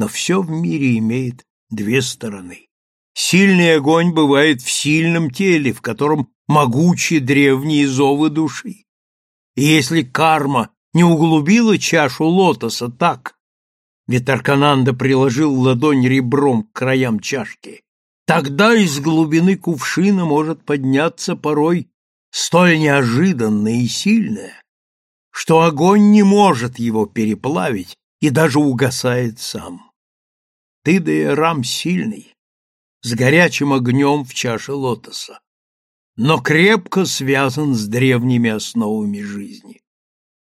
Speaker 1: Но все в мире имеет две стороны. Сильный огонь бывает в сильном теле, в котором могучие древние зовы души. И если карма не углубила чашу лотоса так, Витаркананда приложил ладонь ребром к краям чашки, тогда из глубины кувшина может подняться порой столь неожиданное и сильное, что огонь не может его переплавить и даже угасает сам. Ты, Дейрам, сильный, с горячим огнем в чаше лотоса, но крепко связан с древними основами жизни.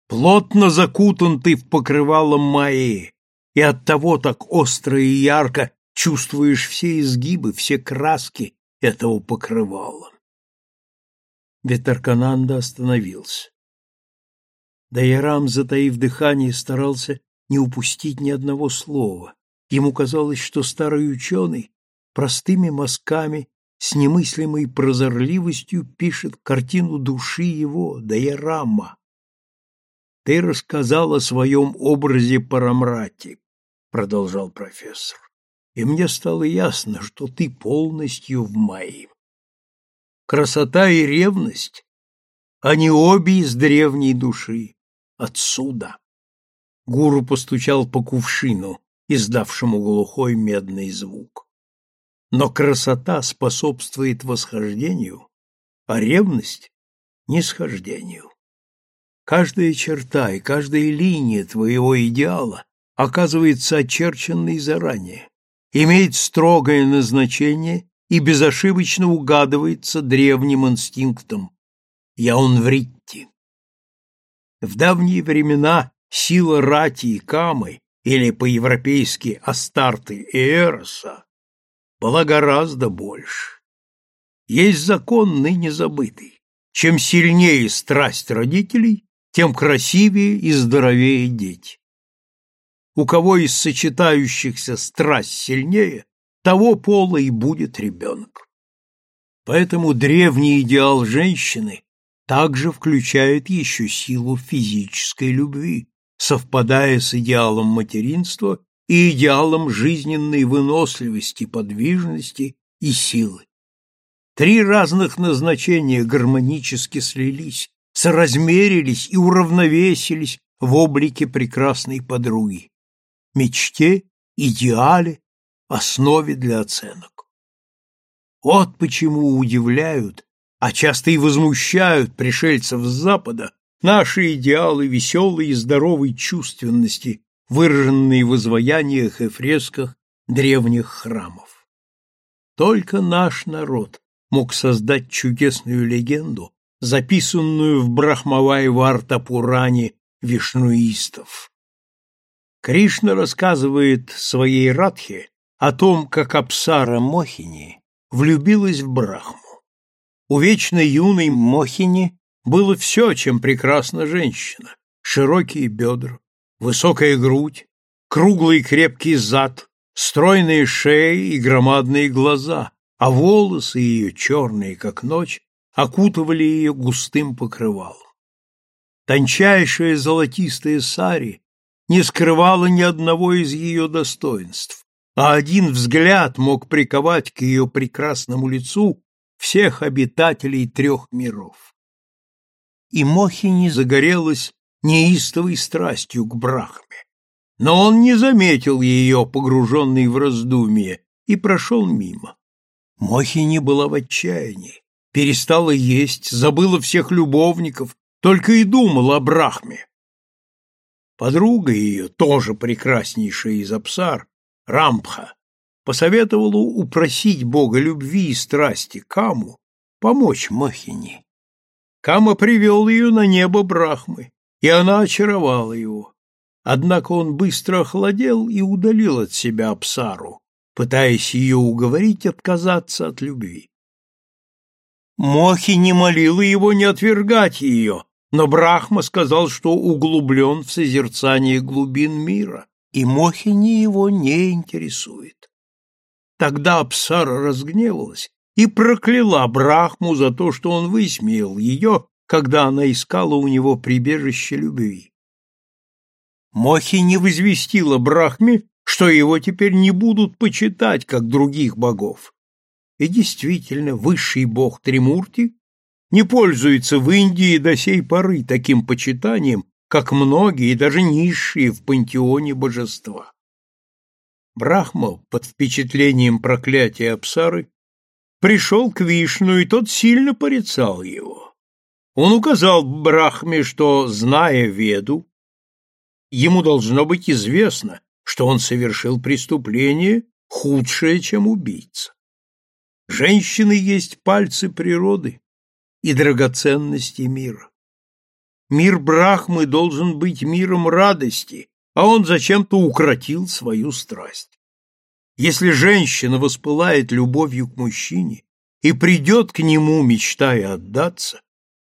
Speaker 1: Плотно закутан ты в покрывало Майи, и оттого так остро и ярко чувствуешь все изгибы, все краски этого покрывала. Ветаркананда остановился. Дайрам, затаив дыхание, старался не упустить ни одного слова. Ему казалось, что старый ученый простыми мазками с немыслимой прозорливостью пишет картину души его, Дайрама. Ты рассказал о своем образе Парамрати, продолжал профессор, и мне стало ясно, что ты полностью в моим. Красота и ревность, они обе из древней души, отсюда. Гуру постучал по кувшину, издавшему глухой медный звук. Но красота способствует восхождению, а ревность — нисхождению. Каждая черта и каждая линия твоего идеала оказывается очерченной заранее, имеет строгое назначение и безошибочно угадывается древним инстинктом «Я он вритти». В давние времена сила Рати и Камы, или по-европейски Астарты и Эроса, была гораздо больше. Есть закон ныне забытый. Чем сильнее страсть родителей, тем красивее и здоровее дети. У кого из сочетающихся страсть сильнее, того пола и будет ребенок. Поэтому древний идеал женщины также включает еще силу физической любви, совпадая с идеалом материнства и идеалом жизненной выносливости, подвижности и силы. Три разных назначения гармонически слились, соразмерились и уравновесились в облике прекрасной подруги, мечте, идеале, основе для оценок. Вот почему удивляют, а часто и возмущают пришельцев с Запада наши идеалы веселой и здоровой чувственности, выраженные в изваяниях и фресках древних храмов. Только наш народ мог создать чудесную легенду, записанную в Брахмавай Вартапуране вишнуистов. Кришна рассказывает своей Радхе о том, как Апсара Мохини влюбилась в Брахму. У вечно юной Мохини было все, чем прекрасна женщина. Широкие бедра, высокая грудь, круглый крепкий зад, стройные шеи и громадные глаза, а волосы ее, черные, как ночь, окутывали ее густым покрывалом. Тончайшая золотистая сари не скрывала ни одного из ее достоинств, а один взгляд мог приковать к ее прекрасному лицу всех обитателей трех миров. И Мохини загорелась неистовой страстью к Брахме, но он не заметил ее, погруженной в раздумье, и прошел мимо. Мохини была в отчаянии, перестала есть, забыла всех любовников, только и думала о Брахме. Подруга ее, тоже прекраснейшая из Апсар, Рампха, посоветовала упросить бога любви и страсти Каму помочь Махини. Кама привел ее на небо Брахмы, и она очаровала его. Однако он быстро охладел и удалил от себя Апсару, пытаясь ее уговорить отказаться от любви. Мохи не молила его не отвергать ее, но Брахма сказал, что углублен в созерцание глубин мира, и Мохини его не интересует. Тогда Апсара разгневалась и прокляла Брахму за то, что он высмеял ее, когда она искала у него прибежище любви. Мохи не возвестила Брахме, что его теперь не будут почитать, как других богов. И действительно, высший бог Тримурти не пользуется в Индии до сей поры таким почитанием, как многие, даже низшие в пантеоне божества. Брахма, под впечатлением проклятия Апсары, пришел к Вишну, и тот сильно порицал его. Он указал Брахме, что, зная Веду, ему должно быть известно, что он совершил преступление худшее, чем убийца. Женщины есть пальцы природы и драгоценности мира. Мир Брахмы должен быть миром радости, а он зачем-то укротил свою страсть. Если женщина воспылает любовью к мужчине и придет к нему, мечтая отдаться,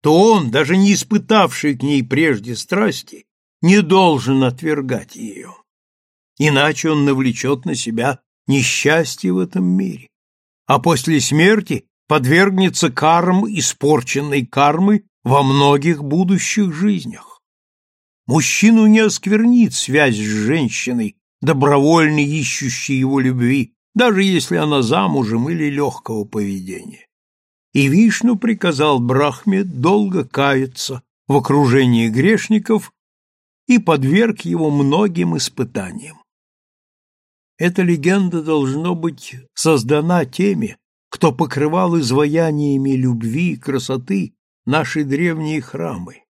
Speaker 1: то он, даже не испытавший к ней прежде страсти, не должен отвергать ее. Иначе он навлечет на себя несчастье в этом мире, а после смерти подвергнется карм испорченной кармы во многих будущих жизнях. Мужчину не осквернит связь с женщиной, добровольно ищущей его любви, даже если она замужем или легкого поведения. И Вишну приказал Брахме долго каяться в окружении грешников и подверг его многим испытаниям. Эта легенда должно быть создана теми, кто покрывал изваяниями любви и красоты наши древние храмы,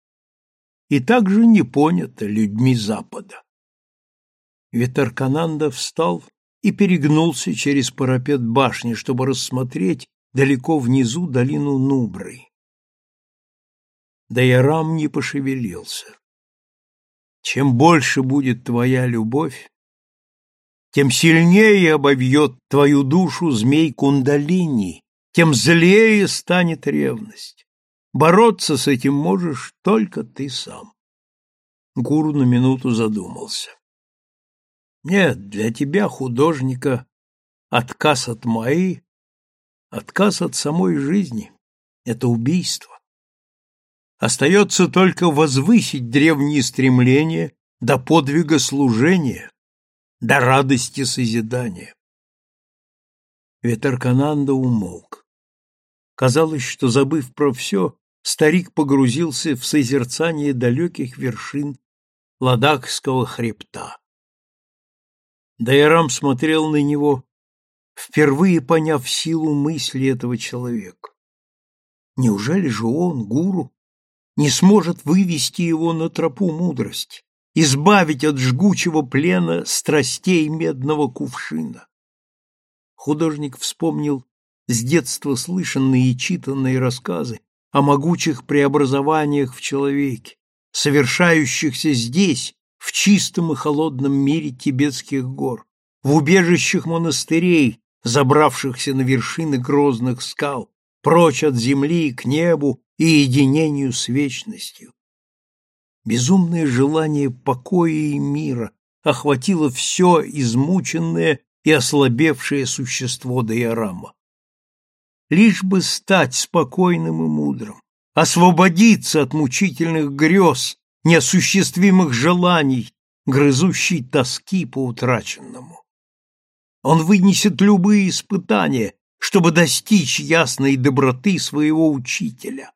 Speaker 1: и также не понято людьми Запада. Витаркананда встал и перегнулся через парапет башни, чтобы рассмотреть далеко внизу долину Нубры. Дайарам не пошевелился. Чем больше будет твоя любовь, тем сильнее обовьет твою душу змей кундалини, тем злее станет ревность. Бороться с этим можешь только ты сам. Гуру на минуту задумался. Нет, для тебя, художника, отказ от Майи, отказ от самой жизни — это убийство. Остается только возвысить древние стремления до подвига служения, до радости созидания. Ветеркананда умолк. Казалось, что, забыв про все, старик погрузился в созерцание далеких вершин Ладакского хребта. Дайрам смотрел на него, впервые поняв силу мысли этого человека. Неужели же он, гуру, не сможет вывести его на тропу мудрости, избавить от жгучего плена страстей медного кувшина. Художник вспомнил с детства слышанные и читанные рассказы о могучих преобразованиях в человеке, совершающихся здесь, в чистом и холодном мире тибетских гор, в убежищах монастырей, забравшихся на вершины грозных скал, прочь от земли к небу и единению с вечностью. Безумное желание покоя и мира охватило все измученное и ослабевшее существо Дайорама. Лишь бы стать спокойным и мудрым, освободиться от мучительных грез, неосуществимых желаний, грызущей тоски по утраченному. Он вынесет любые испытания, чтобы достичь ясной доброты своего учителя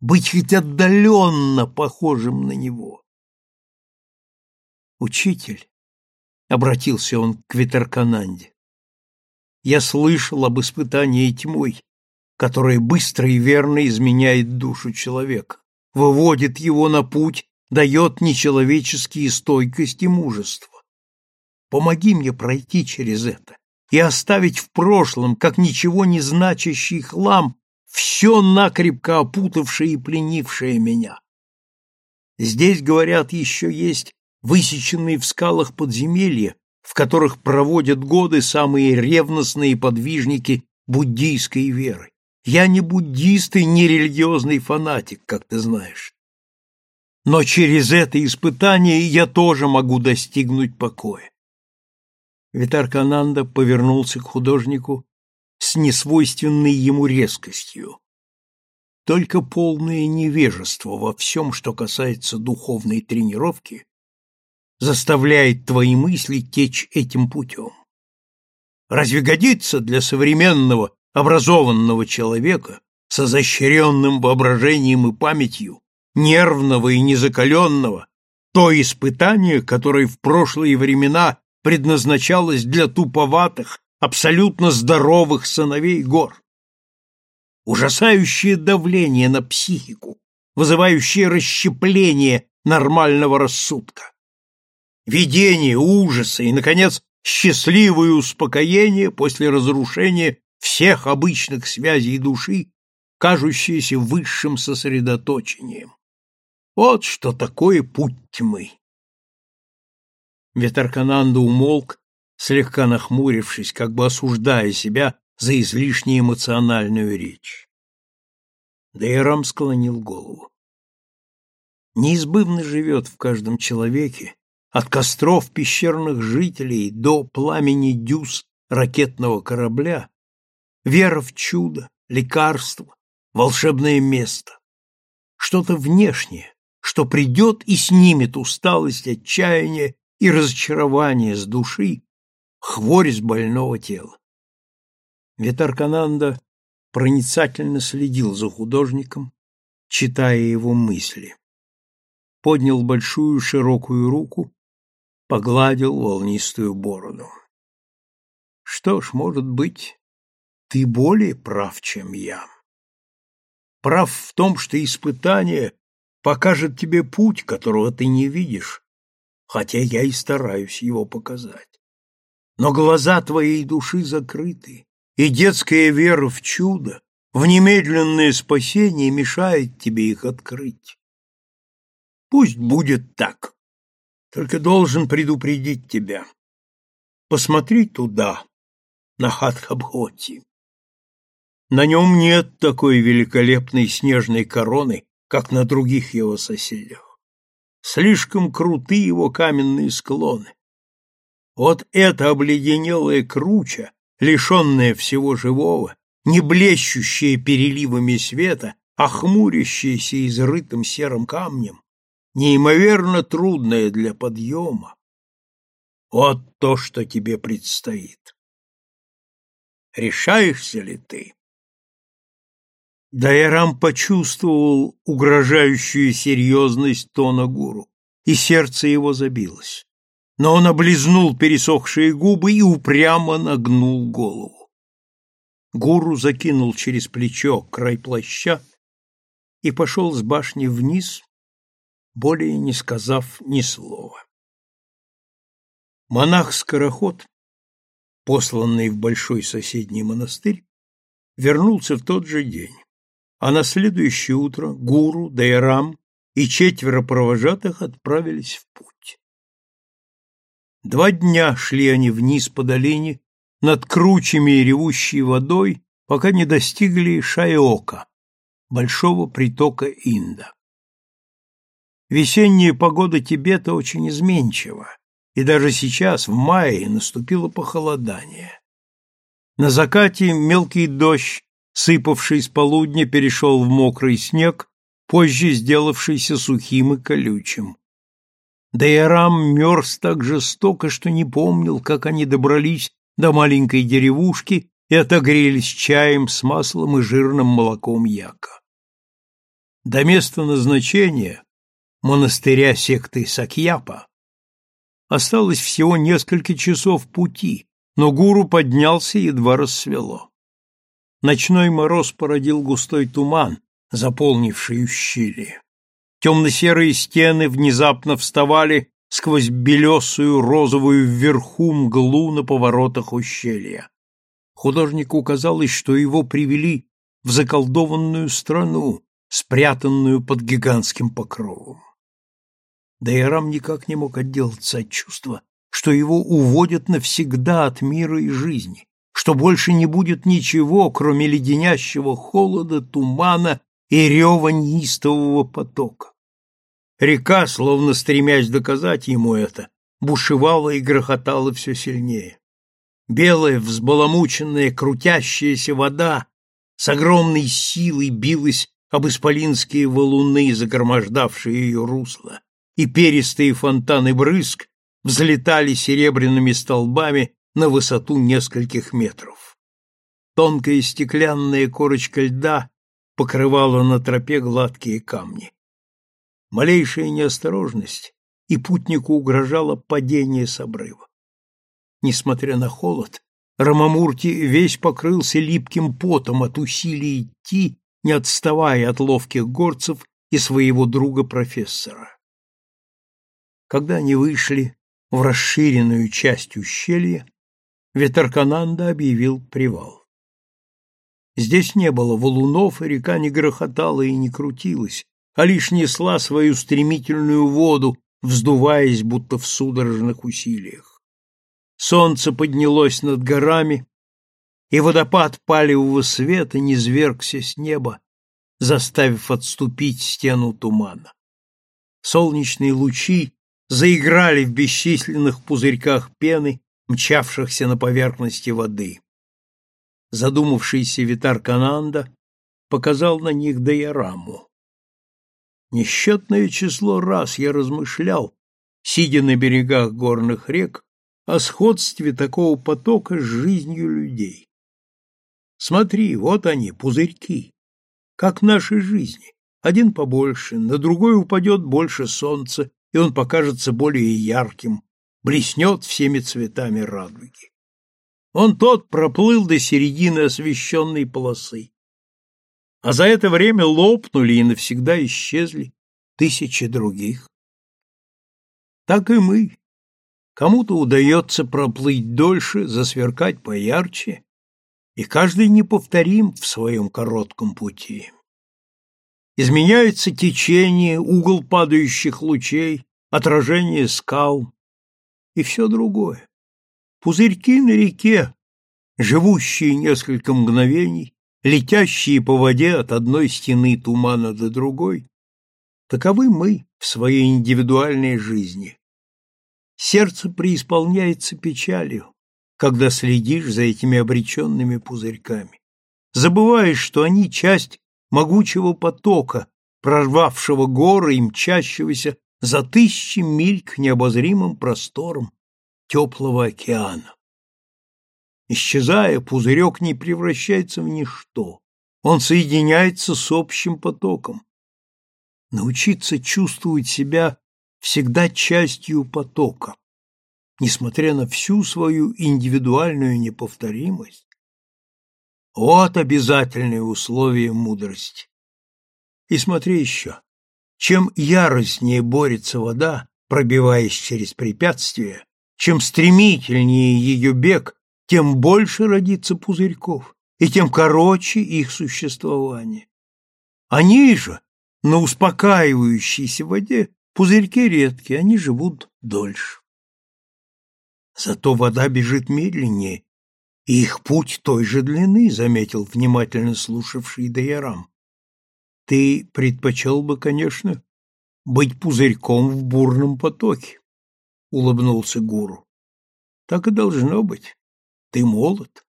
Speaker 1: быть хоть отдаленно похожим на него. «Учитель», — обратился он к Ветеркананде, — «я слышал об испытании тьмой, которая быстро и верно изменяет душу человека, выводит его на путь, дает нечеловеческие стойкость и мужество. Помоги мне пройти через это и оставить в прошлом, как ничего не значащий хлам, все накрепко опутавшее и пленившее меня. Здесь, говорят, еще есть высеченные в скалах подземелья, в которых проводят годы самые ревностные подвижники буддийской веры. Я не буддист и не религиозный фанатик, как ты знаешь. Но через это испытание я тоже могу достигнуть покоя. Витаркананда повернулся к художнику с несвойственной ему резкостью. Только полное невежество во всем, что касается духовной тренировки, заставляет твои мысли течь этим путем. Разве годится для современного образованного человека с изощренным воображением и памятью, нервного и незакаленного, то испытание, которое в прошлые времена предназначалось для туповатых, абсолютно здоровых сыновей гор? Ужасающее давление на психику, вызывающее расщепление нормального рассудка. Видение ужаса и, наконец, счастливое успокоение после разрушения всех обычных связей души, кажущееся высшим сосредоточением. Вот что такое путь тьмы. Ветеркананда умолк, слегка нахмурившись, как бы осуждая себя за излишне эмоциональную речь. Дейрам склонил голову. Неизбывно живет в каждом человеке, от костров пещерных жителей до пламени дюз ракетного корабля, вера в чудо, лекарство, волшебное место. Что-то внешнее, что придет и снимет усталость, отчаяние и разочарование с души, хворь с больного тела. Витаркананда проницательно следил за художником, читая его мысли. Поднял большую широкую руку, погладил волнистую бороду. Что ж, может быть, ты более прав, чем я. Прав в том, что испытание покажет тебе путь, которого ты не видишь, хотя я и стараюсь его показать. Но глаза твоей души закрыты, и детская вера в чудо, в немедленное спасение мешает тебе их открыть. Пусть будет так. Только должен предупредить тебя. Посмотри туда, на Хатхабхоти. На нем нет такой великолепной снежной короны, как на других его соседях. Слишком круты его каменные склоны. Вот эта обледенелая круча, лишенная всего живого, не блещущая переливами света, а хмурящаяся изрытым серым камнем, неимоверно трудная для подъема. Вот то, что тебе предстоит. Решаешься ли ты? Дайрам почувствовал угрожающую серьезность тона гуру, и сердце его забилось. Но он облизнул пересохшие губы и упрямо нагнул голову. Гуру закинул через плечо край плаща и пошел с башни вниз, более не сказав ни слова. Монах-скороход, посланный в большой соседний монастырь, вернулся в тот же день а на следующее утро гуру, Дайрам и четверо провожатых отправились в путь. Два дня шли они вниз по долине, над кручами и ревущей водой, пока не достигли Шайока, большого притока Инда. Весенняя погода Тибета очень изменчива, и даже сейчас, в мае, наступило похолодание. На закате мелкий дождь сыпавший с полудня, перешел в мокрый снег, позже сделавшийся сухим и колючим. Дайрам мерз так жестоко, что не помнил, как они добрались до маленькой деревушки и отогрелись чаем с маслом и жирным молоком яка. До места назначения, монастыря секты Сакьяпа, осталось всего несколько часов пути, но гуру поднялся едва рассвело. Ночной мороз породил густой туман, заполнивший ущелье. Темно-серые стены внезапно вставали сквозь белесую розовую вверху мглу на поворотах ущелья. Художнику казалось, что его привели в заколдованную страну, спрятанную под гигантским покровом. Дайрам никак не мог отделаться от чувства, что его уводят навсегда от мира и жизни, что больше не будет ничего, кроме леденящего холода, тумана и рева неистового потока. Река, словно стремясь доказать ему это, бушевала и грохотала все сильнее. Белая, взбаламученная, крутящаяся вода с огромной силой билась об исполинские валуны, загромождавшие ее русло, и перистые фонтаны брызг взлетали серебряными столбами на высоту нескольких метров. Тонкая стеклянная корочка льда покрывала на тропе гладкие камни. Малейшая неосторожность, и путнику угрожало падение с обрыва. Несмотря на холод, Рамамурти весь покрылся липким потом от усилий идти, не отставая от ловких горцев и своего друга-профессора. Когда они вышли в расширенную часть ущелья, Ветеркананда объявил привал. Здесь не было валунов, и река не грохотала и не крутилась, а лишь несла свою стремительную воду, вздуваясь, будто в судорожных усилиях. Солнце поднялось над горами, и водопад палевого света низвергся с неба, заставив отступить стену тумана. Солнечные лучи заиграли в бесчисленных пузырьках пены, мчавшихся на поверхности воды. Задумавшийся Витар Кананда показал на них Даяраму. Несчетное число раз я размышлял, сидя на берегах горных рек, о сходстве такого потока с жизнью людей. Смотри, вот они, пузырьки, как наши жизни. Один побольше, на другой упадет больше солнца, и он покажется более ярким, блеснет всеми цветами радуги. Он тот проплыл до середины освещенной полосы. А за это время лопнули и навсегда исчезли тысячи других. Так и мы. Кому-то удается проплыть дольше, засверкать поярче, и каждый неповторим в своем коротком пути. Изменяется течение, угол падающих лучей, отражение скал и все другое. Пузырьки на реке, живущие несколько мгновений, летящие по воде от одной стены тумана до другой, таковы мы в своей индивидуальной жизни. Сердце преисполняется печалью, когда следишь за этими обреченными пузырьками. Забываешь, что они часть могучего потока, прорвавшего горы и мчащегося за тысячи миль к необозримым просторам теплого океана. Исчезая, пузырек не превращается в ничто. Он соединяется с общим потоком. Научиться чувствовать себя всегда частью потока, несмотря на всю свою индивидуальную неповторимость, вот обязательное условие мудрости. И смотри еще. Чем яростнее борется вода, пробиваясь через препятствия, чем стремительнее ее бег, тем больше родится пузырьков, и тем короче их существование. Они же, на успокаивающейся воде, пузырьки редкие, они живут дольше. Зато вода бежит медленнее и их путь той же длины, заметил внимательно слушавший Дайарам. Ты предпочел бы, конечно, быть пузырьком в бурном потоке, улыбнулся гуру. Так и должно быть. Ты молод.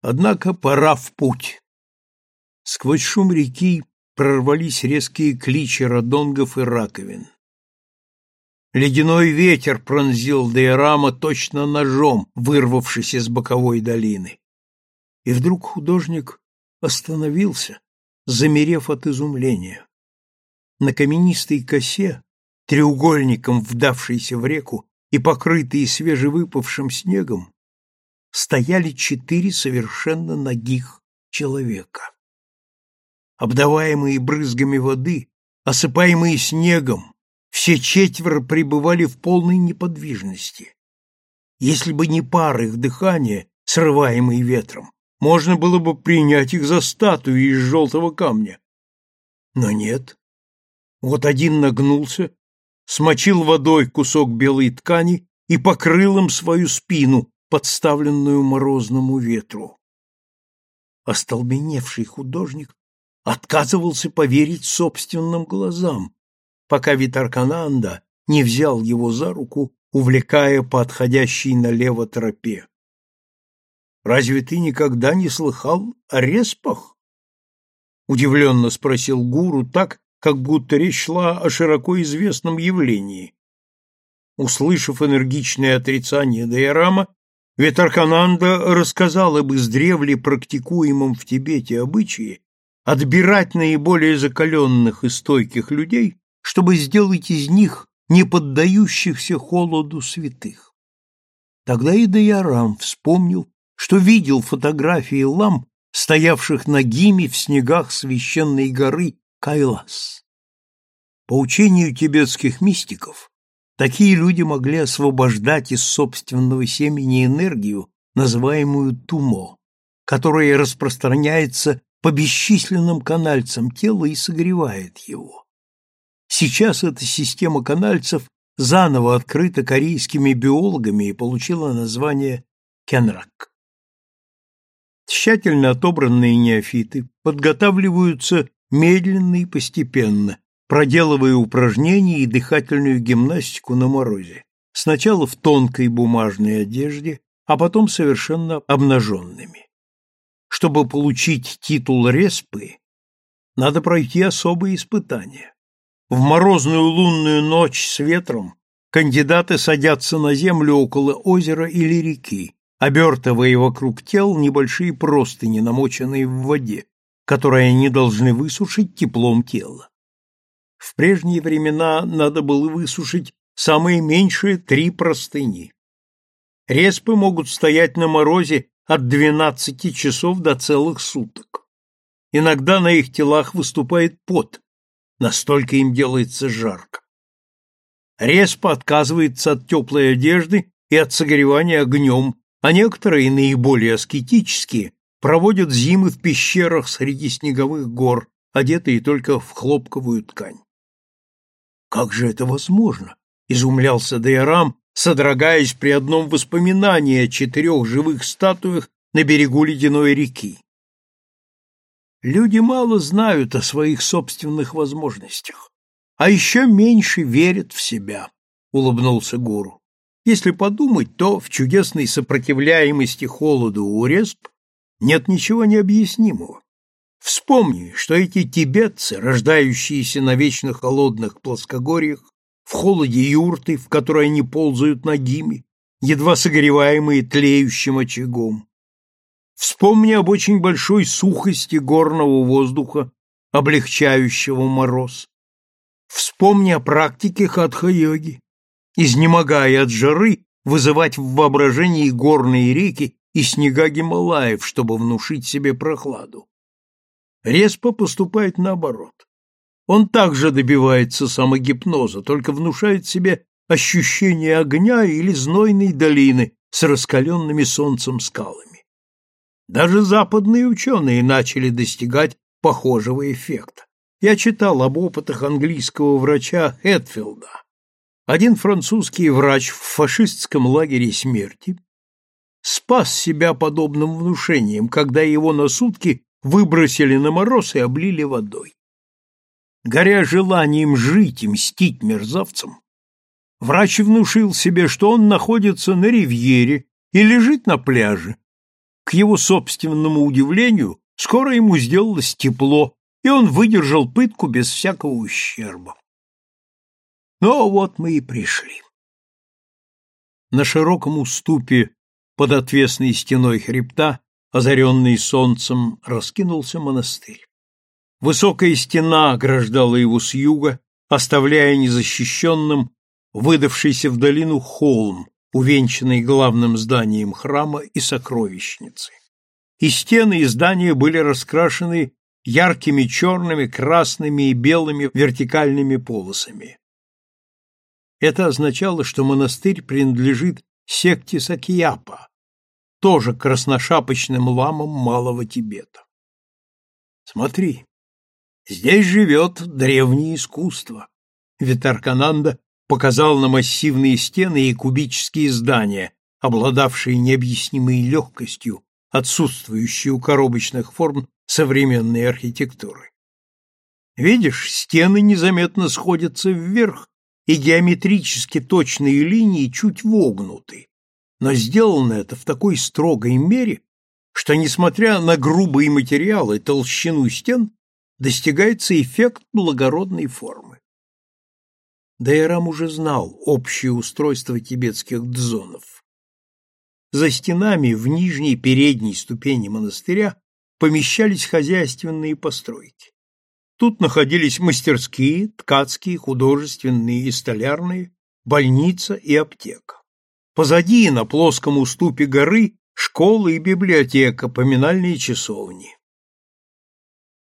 Speaker 1: Однако пора в путь. Сквозь шум реки прорвались резкие кличи радонгов и раковин. Ледяной ветер пронзил Дейрама точно ножом, вырвавшись из боковой долины. И вдруг художник остановился, замерев от изумления. На каменистой косе, треугольником вдавшейся в реку и покрытой свежевыпавшим снегом, стояли четыре совершенно нагих человека. Обдаваемые брызгами воды, осыпаемые снегом, все четверо пребывали в полной неподвижности. Если бы не пар их дыхания, срываемый ветром, можно было бы принять их за статуи из желтого камня. Но нет. Вот один нагнулся, смочил водой кусок белой ткани и покрыл им свою спину, подставленную морозному ветру. Остолбеневший художник отказывался поверить собственным глазам пока Витаркананда не взял его за руку, увлекая по отходящей налево тропе. «Разве ты никогда не слыхал о респах?» Удивленно спросил гуру так, как будто речь шла о широко известном явлении. Услышав энергичное отрицание Дайрама, Ветархананда рассказал об издревле практикуемом в Тибете обычае отбирать наиболее закаленных и стойких людей, чтобы сделать из них не поддающихся холоду святых. Тогда и Дайарам вспомнил, что видел фотографии ламп, стоявших на гиме в снегах священной горы Кайлас. По учению тибетских мистиков, такие люди могли освобождать из собственного семени энергию, называемую тумо, которая распространяется по бесчисленным канальцам тела и согревает его. Сейчас эта система канальцев заново открыта корейскими биологами и получила название Кенрак. Тщательно отобранные неофиты подготавливаются медленно и постепенно, проделывая упражнения и дыхательную гимнастику на морозе, сначала в тонкой бумажной одежде, а потом совершенно обнаженными. Чтобы получить титул респы, надо пройти особые испытания. В морозную лунную ночь с ветром кандидаты садятся на землю около озера или реки, обертывая вокруг тел небольшие простыни, намоченные в воде, которые они должны высушить теплом тела. В прежние времена надо было высушить самые меньшие три простыни. Респы могут стоять на морозе от 12 часов до целых суток. Иногда на их телах выступает пот, настолько им делается жарко. Респа отказывается от теплой одежды и от согревания огнем, а некоторые, наиболее аскетические, проводят зимы в пещерах среди снеговых гор, одетые только в хлопковую ткань. Как же это возможно? изумлялся Дайрам, содрогаясь при одном воспоминании о четырех живых статуях на берегу ледяной реки. Люди мало знают о своих собственных возможностях, а еще меньше верят в себя, улыбнулся гуру. Если подумать, то в чудесной сопротивляемости холоду у респ нет ничего необъяснимого. Вспомни, что эти тибетцы, рождающиеся на вечно холодных плоскогорьях, в холоде юрты, в которой они ползают ногими, едва согреваемые тлеющим очагом. Вспомни об очень большой сухости горного воздуха, облегчающего мороз. Вспомни о практике хатха-йоги, изнемогая от жары, вызывать в воображении горные реки и снега Гималаев, чтобы внушить себе прохладу. Респа поступает наоборот. Он также добивается самогипноза, только внушает себе ощущение огня или знойной долины с раскаленными солнцем скалами. Даже западные ученые начали достигать похожего эффекта. Я читал об опытах английского врача Хэтфилда. Один французский врач в фашистском лагере смерти спас себя подобным внушением, когда его на сутки выбросили на мороз и облили водой. Горя желанием жить и мстить мерзавцам, врач внушил себе, что он находится на ривьере и лежит на пляже. К его собственному удивлению, скоро ему сделалось тепло, и он выдержал пытку без всякого ущерба. Но вот мы и пришли. На широком уступе под отвесной стеной хребта, озаренный солнцем, раскинулся монастырь. Высокая стена ограждала его с юга, оставляя незащищенным выдавшийся в долину холм, увенчанный главным зданием храма и сокровищницы. И стены и здания были раскрашены яркими черными, красными и белыми вертикальными полосами. Это означало, что монастырь принадлежит секте Сакьяпа, тоже красношапочным ламам Малого Тибета. Смотри, здесь живет древнее искусство. Витаркананда показал на массивные стены и кубические здания, обладавшие необъяснимой легкостью, отсутствующей у коробочных форм современной архитектуры. Видишь, стены незаметно сходятся вверх, и геометрически точные линии чуть вогнуты. Но сделано это в такой строгой мере, что, несмотря на грубые материалы, толщину стен, достигается эффект благородной формы. Дайрам уже знал общее устройство тибетских дзонов. За стенами в нижней передней ступени монастыря помещались хозяйственные постройки. Тут находились мастерские, ткацкие, художественные и столярные, больница и аптека. Позади, на плоском уступе горы, школа и библиотека, поминальные часовни.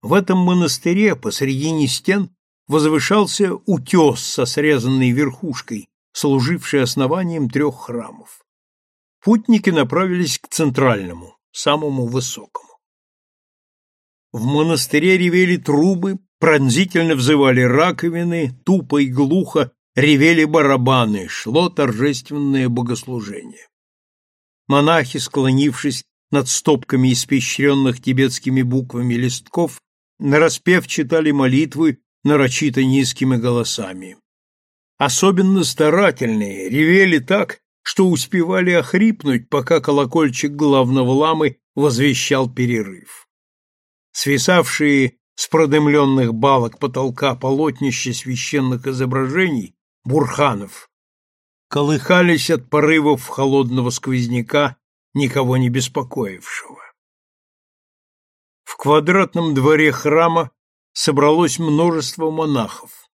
Speaker 1: В этом монастыре посредине стен возвышался утес со срезанной верхушкой, служивший основанием трех храмов. Путники направились к центральному, самому высокому. В монастыре ревели трубы, пронзительно взывали раковины, тупо и глухо ревели барабаны, шло торжественное богослужение. Монахи, склонившись над стопками испещренных тибетскими буквами листков, нараспев читали молитвы нарочито низкими голосами. Особенно старательные ревели так, что успевали охрипнуть, пока колокольчик главного ламы возвещал перерыв. Свисавшие с продымленных балок потолка полотнища священных изображений, бурханов, колыхались от порывов холодного сквозняка, никого не беспокоившего. В квадратном дворе храма собралось множество монахов,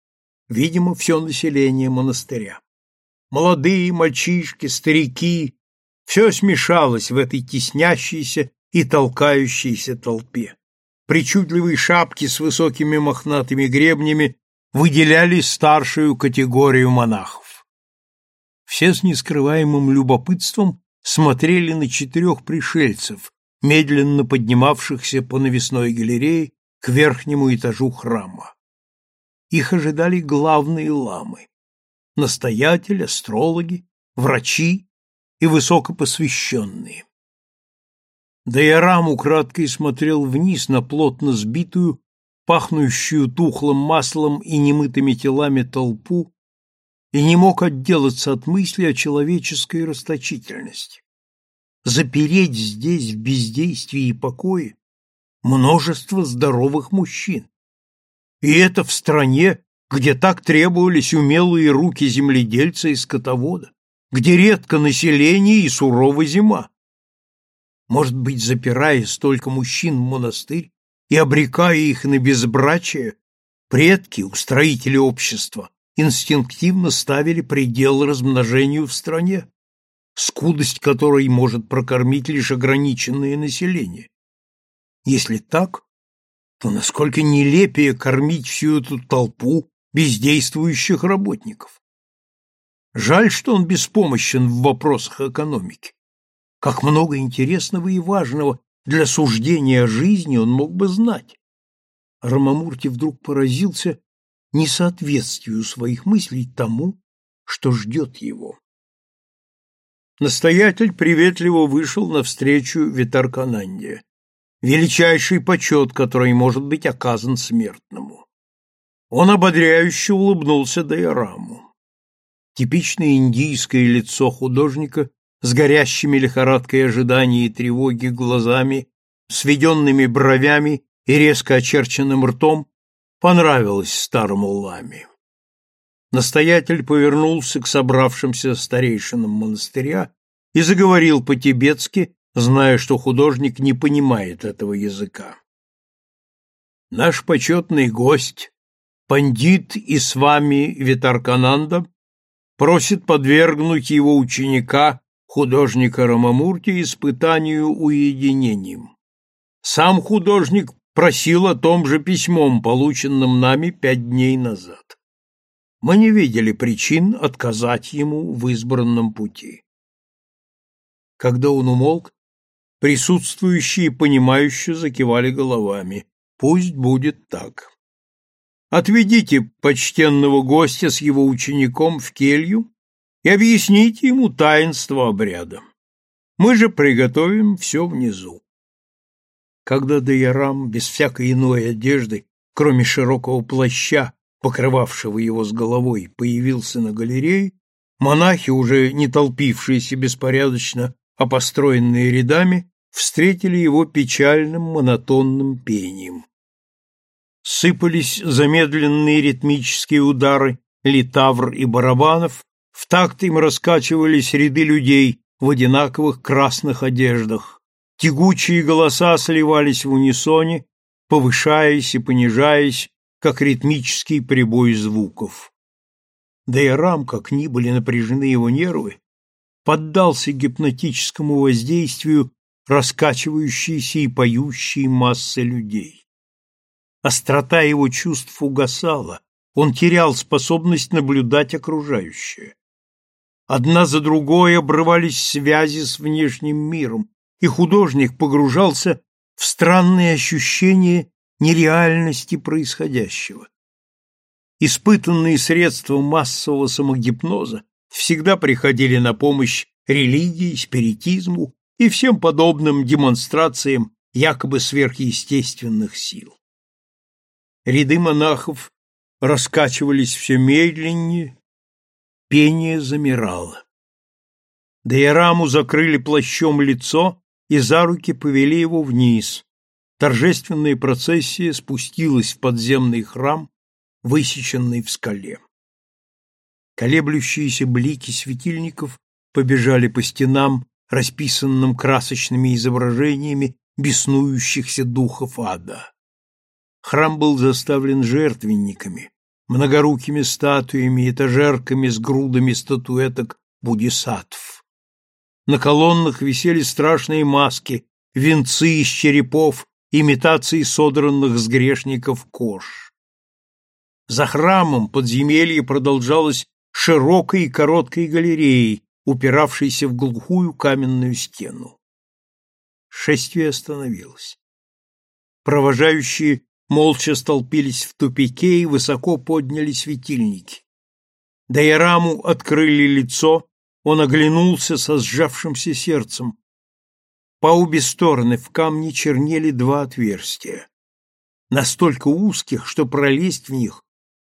Speaker 1: видимо, все население монастыря. Молодые, мальчишки, старики, все смешалось в этой теснящейся и толкающейся толпе причудливые шапки с высокими мохнатыми гребнями выделяли старшую категорию монахов. Все с нескрываемым любопытством смотрели на четырех пришельцев, медленно поднимавшихся по навесной галерее к верхнему этажу храма. Их ожидали главные ламы – настоятель, астрологи, врачи и высокопосвященные. Дайорам украдкой смотрел вниз на плотно сбитую, пахнущую тухлым маслом и немытыми телами толпу и не мог отделаться от мысли о человеческой расточительности. Запереть здесь в бездействии и покое множество здоровых мужчин. И это в стране, где так требовались умелые руки земледельца и скотовода, где редко население и сурова зима. Может быть, запирая столько мужчин в монастырь и обрекая их на безбрачие, предки, устроители общества, инстинктивно ставили предел размножению в стране, скудость которой может прокормить лишь ограниченное население. Если так, то насколько нелепее кормить всю эту толпу бездействующих работников. Жаль, что он беспомощен в вопросах экономики. Как много интересного и важного для суждения о жизни он мог бы знать. Рамамурти вдруг поразился несоответствию своих мыслей тому, что ждет его. Настоятель приветливо вышел навстречу Витаркананде. Величайший почет, который может быть оказан смертному. Он ободряюще улыбнулся Дайраму. Типичное индийское лицо художника с горящими лихорадкой ожидания и тревоги глазами, сведенными бровями и резко очерченным ртом, понравилось старому ламе. Настоятель повернулся к собравшимся старейшинам монастыря и заговорил по-тибетски, зная, что художник не понимает этого языка. Наш почетный гость, пандит и с вами Витаркананда, просит подвергнуть его ученика художника Рамамурти испытанию уединением. Сам художник просил о том же письмом, полученном нами пять дней назад. Мы не видели причин отказать ему в избранном пути. Когда он умолк, присутствующие понимающе закивали головами. Пусть будет так. Отведите почтенного гостя с его учеником в келью и объясните ему таинство обряда. Мы же приготовим все внизу. Когда Дайарам, без всякой иной одежды, кроме широкого плаща, покрывавшего его с головой, появился на галерее, монахи, уже не толпившиеся беспорядочно, а построенные рядами, встретили его печальным монотонным пением. Сыпались замедленные ритмические удары литавр и барабанов, в такт им раскачивались ряды людей в одинаковых красных одеждах. Тягучие голоса сливались в унисоне, повышаясь и понижаясь, как ритмический прибой звуков. Да и рам, как ни были напряжены его нервы, поддался гипнотическому воздействию раскачивающейся и поющей массы людей. Острота его чувств угасала, он терял способность наблюдать окружающее. Одна за другой обрывались связи с внешним миром, и художник погружался в странные ощущения нереальности происходящего. Испытанные средства массового самогипноза всегда приходили на помощь религии, спиритизму и всем подобным демонстрациям якобы сверхъестественных сил. Ряды монахов раскачивались все медленнее, пение замирало. Дейраму закрыли плащом лицо и за руки повели его вниз. Торжественная процессия спустилась в подземный храм, высеченный в скале. Колеблющиеся блики светильников побежали по стенам, расписанным красочными изображениями беснующихся духов ада. Храм был заставлен жертвенниками, многорукими статуями, этажерками с грудами статуэток будисаттв. На колоннах висели страшные маски, венцы из черепов, имитации содранных с грешников кож. За храмом подземелье продолжалось широкой и короткой галереей, упиравшейся в глухую каменную стену. Шествие остановилось. Провожающие молча столпились в тупике и высоко подняли светильники. Дайраму открыли лицо, он оглянулся со сжавшимся сердцем. По обе стороны в камне чернели два отверстия, настолько узких, что пролезть в них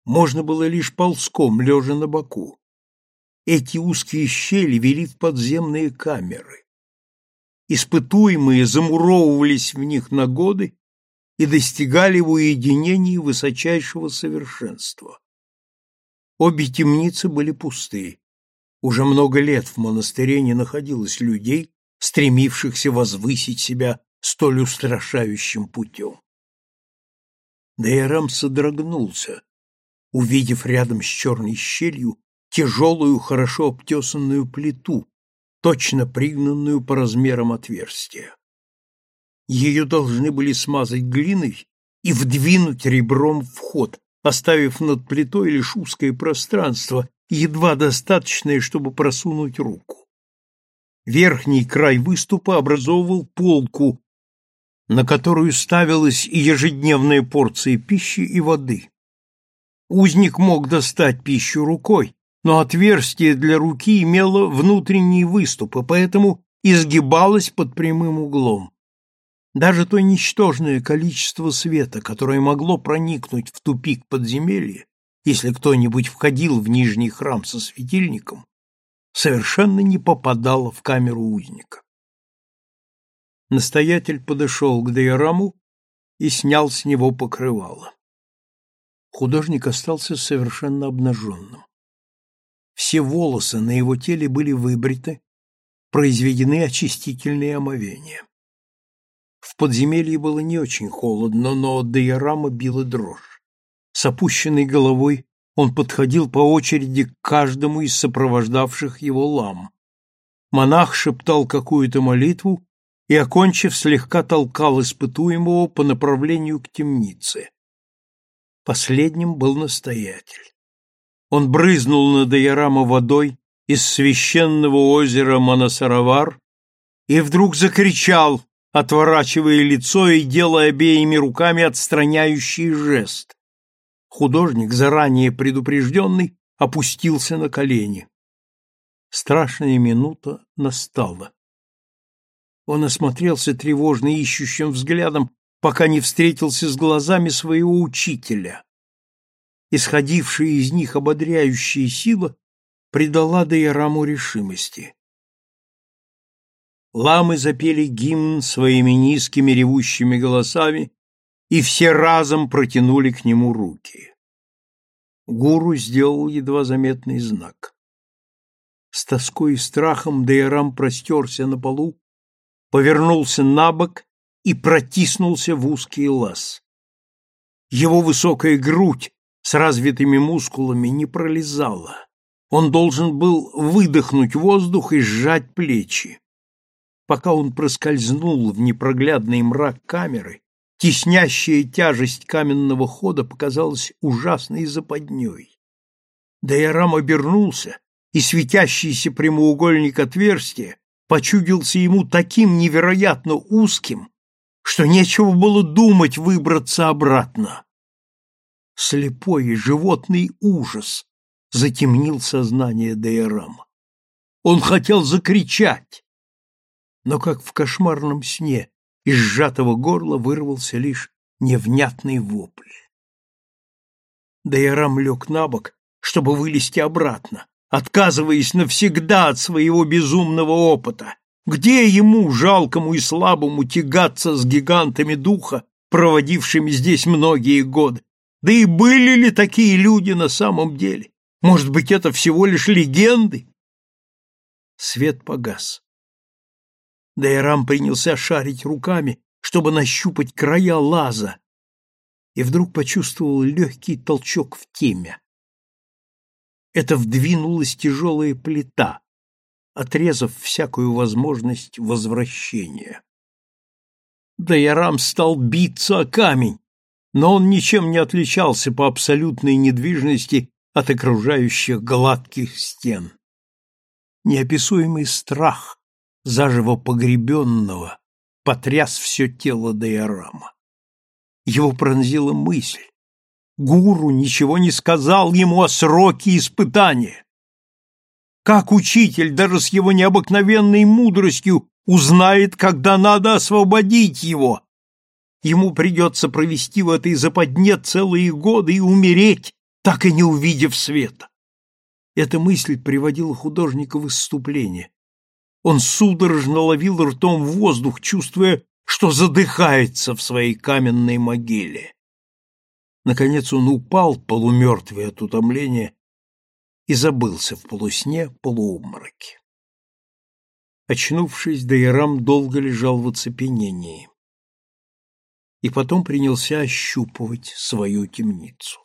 Speaker 1: можно было лишь ползком, лежа на боку. Эти узкие щели вели в подземные камеры. Испытуемые замуровывались в них на годы и достигали в уединении высочайшего совершенства. Обе темницы были пусты. Уже много лет в монастыре не находилось людей, стремившихся возвысить себя столь устрашающим путем. Дейрам содрогнулся, увидев рядом с черной щелью тяжелую, хорошо обтесанную плиту, точно пригнанную по размерам отверстия. Ее должны были смазать глиной и вдвинуть ребром в ход, оставив над плитой лишь узкое пространство, едва достаточное, чтобы просунуть руку. Верхний край выступа образовывал полку, на которую ставилась ежедневная порция пищи и воды. Узник мог достать пищу рукой, но отверстие для руки имело внутренний выступ, и поэтому изгибалось под прямым углом. Даже то ничтожное количество света, которое могло проникнуть в тупик подземелья, если кто-нибудь входил в нижний храм со светильником, совершенно не попадало в камеру узника. Настоятель подошел к Дайраму и снял с него покрывало. Художник остался совершенно обнаженным. Все волосы на его теле были выбриты, произведены очистительные омовения. В подземелье было не очень холодно, но Дайорама била дрожь. С опущенной головой он подходил по очереди к каждому из сопровождавших его лам. Монах шептал какую-то молитву и, окончив, слегка толкал испытуемого по направлению к темнице. Последним был настоятель. Он брызнул на Дайорама водой из священного озера Манасаравар и вдруг закричал отворачивая лицо и делая обеими руками отстраняющий жест. Художник, заранее предупрежденный, опустился на колени. Страшная минута настала. Он осмотрелся тревожно ищущим взглядом пока не встретился с глазами своего учителя. Исходившая из них ободряющая сила придала Дайраму решимости. Ламы запели гимн своими низкими ревущими голосами, и все разом протянули к нему руки. Гуру сделал едва заметный знак. С тоской и страхом Дайрам простерся на полу, повернулся на бок и протиснулся в узкий лаз. Его высокая грудь с развитыми мускулами не пролезала. Он должен был выдохнуть воздух и сжать плечи. Пока он проскользнул в непроглядный мрак камеры, теснящая тяжесть каменного хода показалась ужасной западней. Дайрам обернулся, и светящийся прямоугольник отверстия почудился ему таким невероятно узким, что нечего было думать выбраться обратно. Слепой и животный ужас затемнил сознание Дейрама. Он хотел закричать, но как в кошмарном сне из сжатого горла вырвался лишь невнятный вопль. Дейрам лег на бок, чтобы вылезти обратно, отказываясь навсегда от своего безумного опыта. Где ему, жалкому и слабому, тягаться с гигантами духа, проводившими здесь многие годы? Да и были ли такие люди на самом деле? Может быть, это всего лишь легенды? Свет погас. Дайрам принялся шарить руками, чтобы нащупать края лаза, и вдруг почувствовал легкий толчок в теме. Это вдвинулась тяжелая плита, отрезав всякую возможность возвращения. Дайрам стал биться о камень, но он ничем не отличался по абсолютной недвижности от окружающих гладких стен. Неописуемый страх заживо погребенного потряс все тело Дайорама. Его пронзила мысль. Гуру ничего не сказал ему о сроке испытания. Как учитель, даже с его необыкновенной мудростью, узнает, когда надо освободить его, Ему придется провести в этой западне целые годы и умереть, так и не увидев света. Эта мысль приводила художника в исступление. Он судорожно ловил ртом воздух, чувствуя, что задыхается в своей каменной могиле. Наконец он упал, полумертвый от утомления, и забылся в полусне полуобмороке. Очнувшись, Дайрам долго лежал в оцепенении и потом принялся ощупывать свою темницу.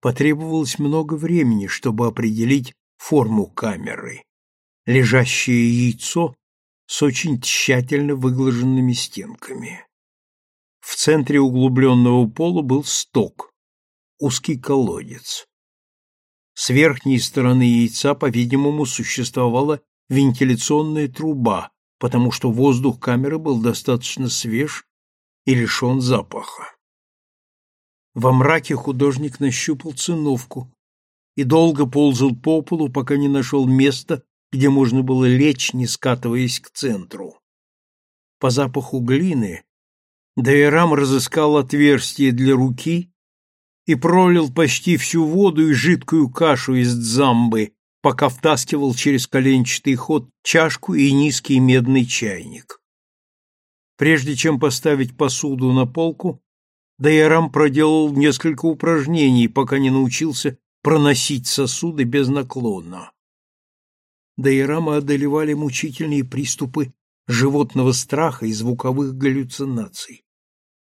Speaker 1: Потребовалось много времени, чтобы определить форму камеры. Лежащее яйцо с очень тщательно выглаженными стенками. В центре углубленного пола был сток, узкий колодец. С верхней стороны яйца, по-видимому, существовала вентиляционная труба, потому что воздух камеры был достаточно свеж и лишен запаха. Во мраке художник нащупал циновку и долго ползал по полу, пока не нашел места, где можно было лечь, не скатываясь к центру. По запаху глины Дайрам разыскал отверстие для руки и пролил почти всю воду и жидкую кашу из дзамбы, пока втаскивал через коленчатый ход чашку и низкий медный чайник. Прежде чем поставить посуду на полку, Дайрам проделал несколько упражнений, пока не научился проносить сосуды без наклона. Дайрама одолевали мучительные приступы животного страха и звуковых галлюцинаций.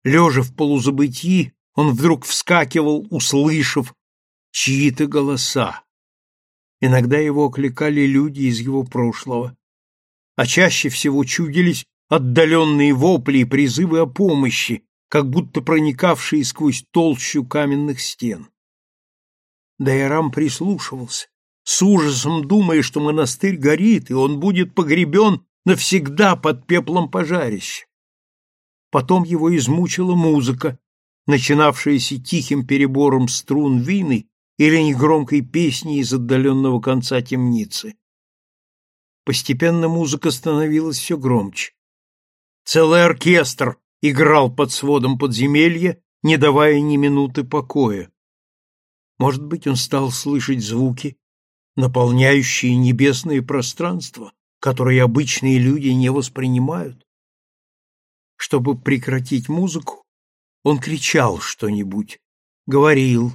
Speaker 1: Лежа в полузабытии, он вдруг вскакивал, услышав чьи-то голоса. Иногда его окликали люди из его прошлого, а чаще всего чудились отдаленные вопли и призывы о помощи, как будто проникавшие сквозь толщу каменных стен. Дайрам прислушивался, с ужасом думая, что монастырь горит, и он будет погребен навсегда под пеплом пожарища. Потом его измучила музыка, начинавшаяся тихим перебором струн вины или негромкой песни из отдаленного конца темницы. Постепенно музыка становилась все громче. Целый оркестр играл под сводом подземелья, не давая ни минуты покоя. Может быть, он стал слышать звуки, наполняющие небесное пространство, которые обычные люди не воспринимают. Чтобы прекратить музыку, он кричал что-нибудь, говорил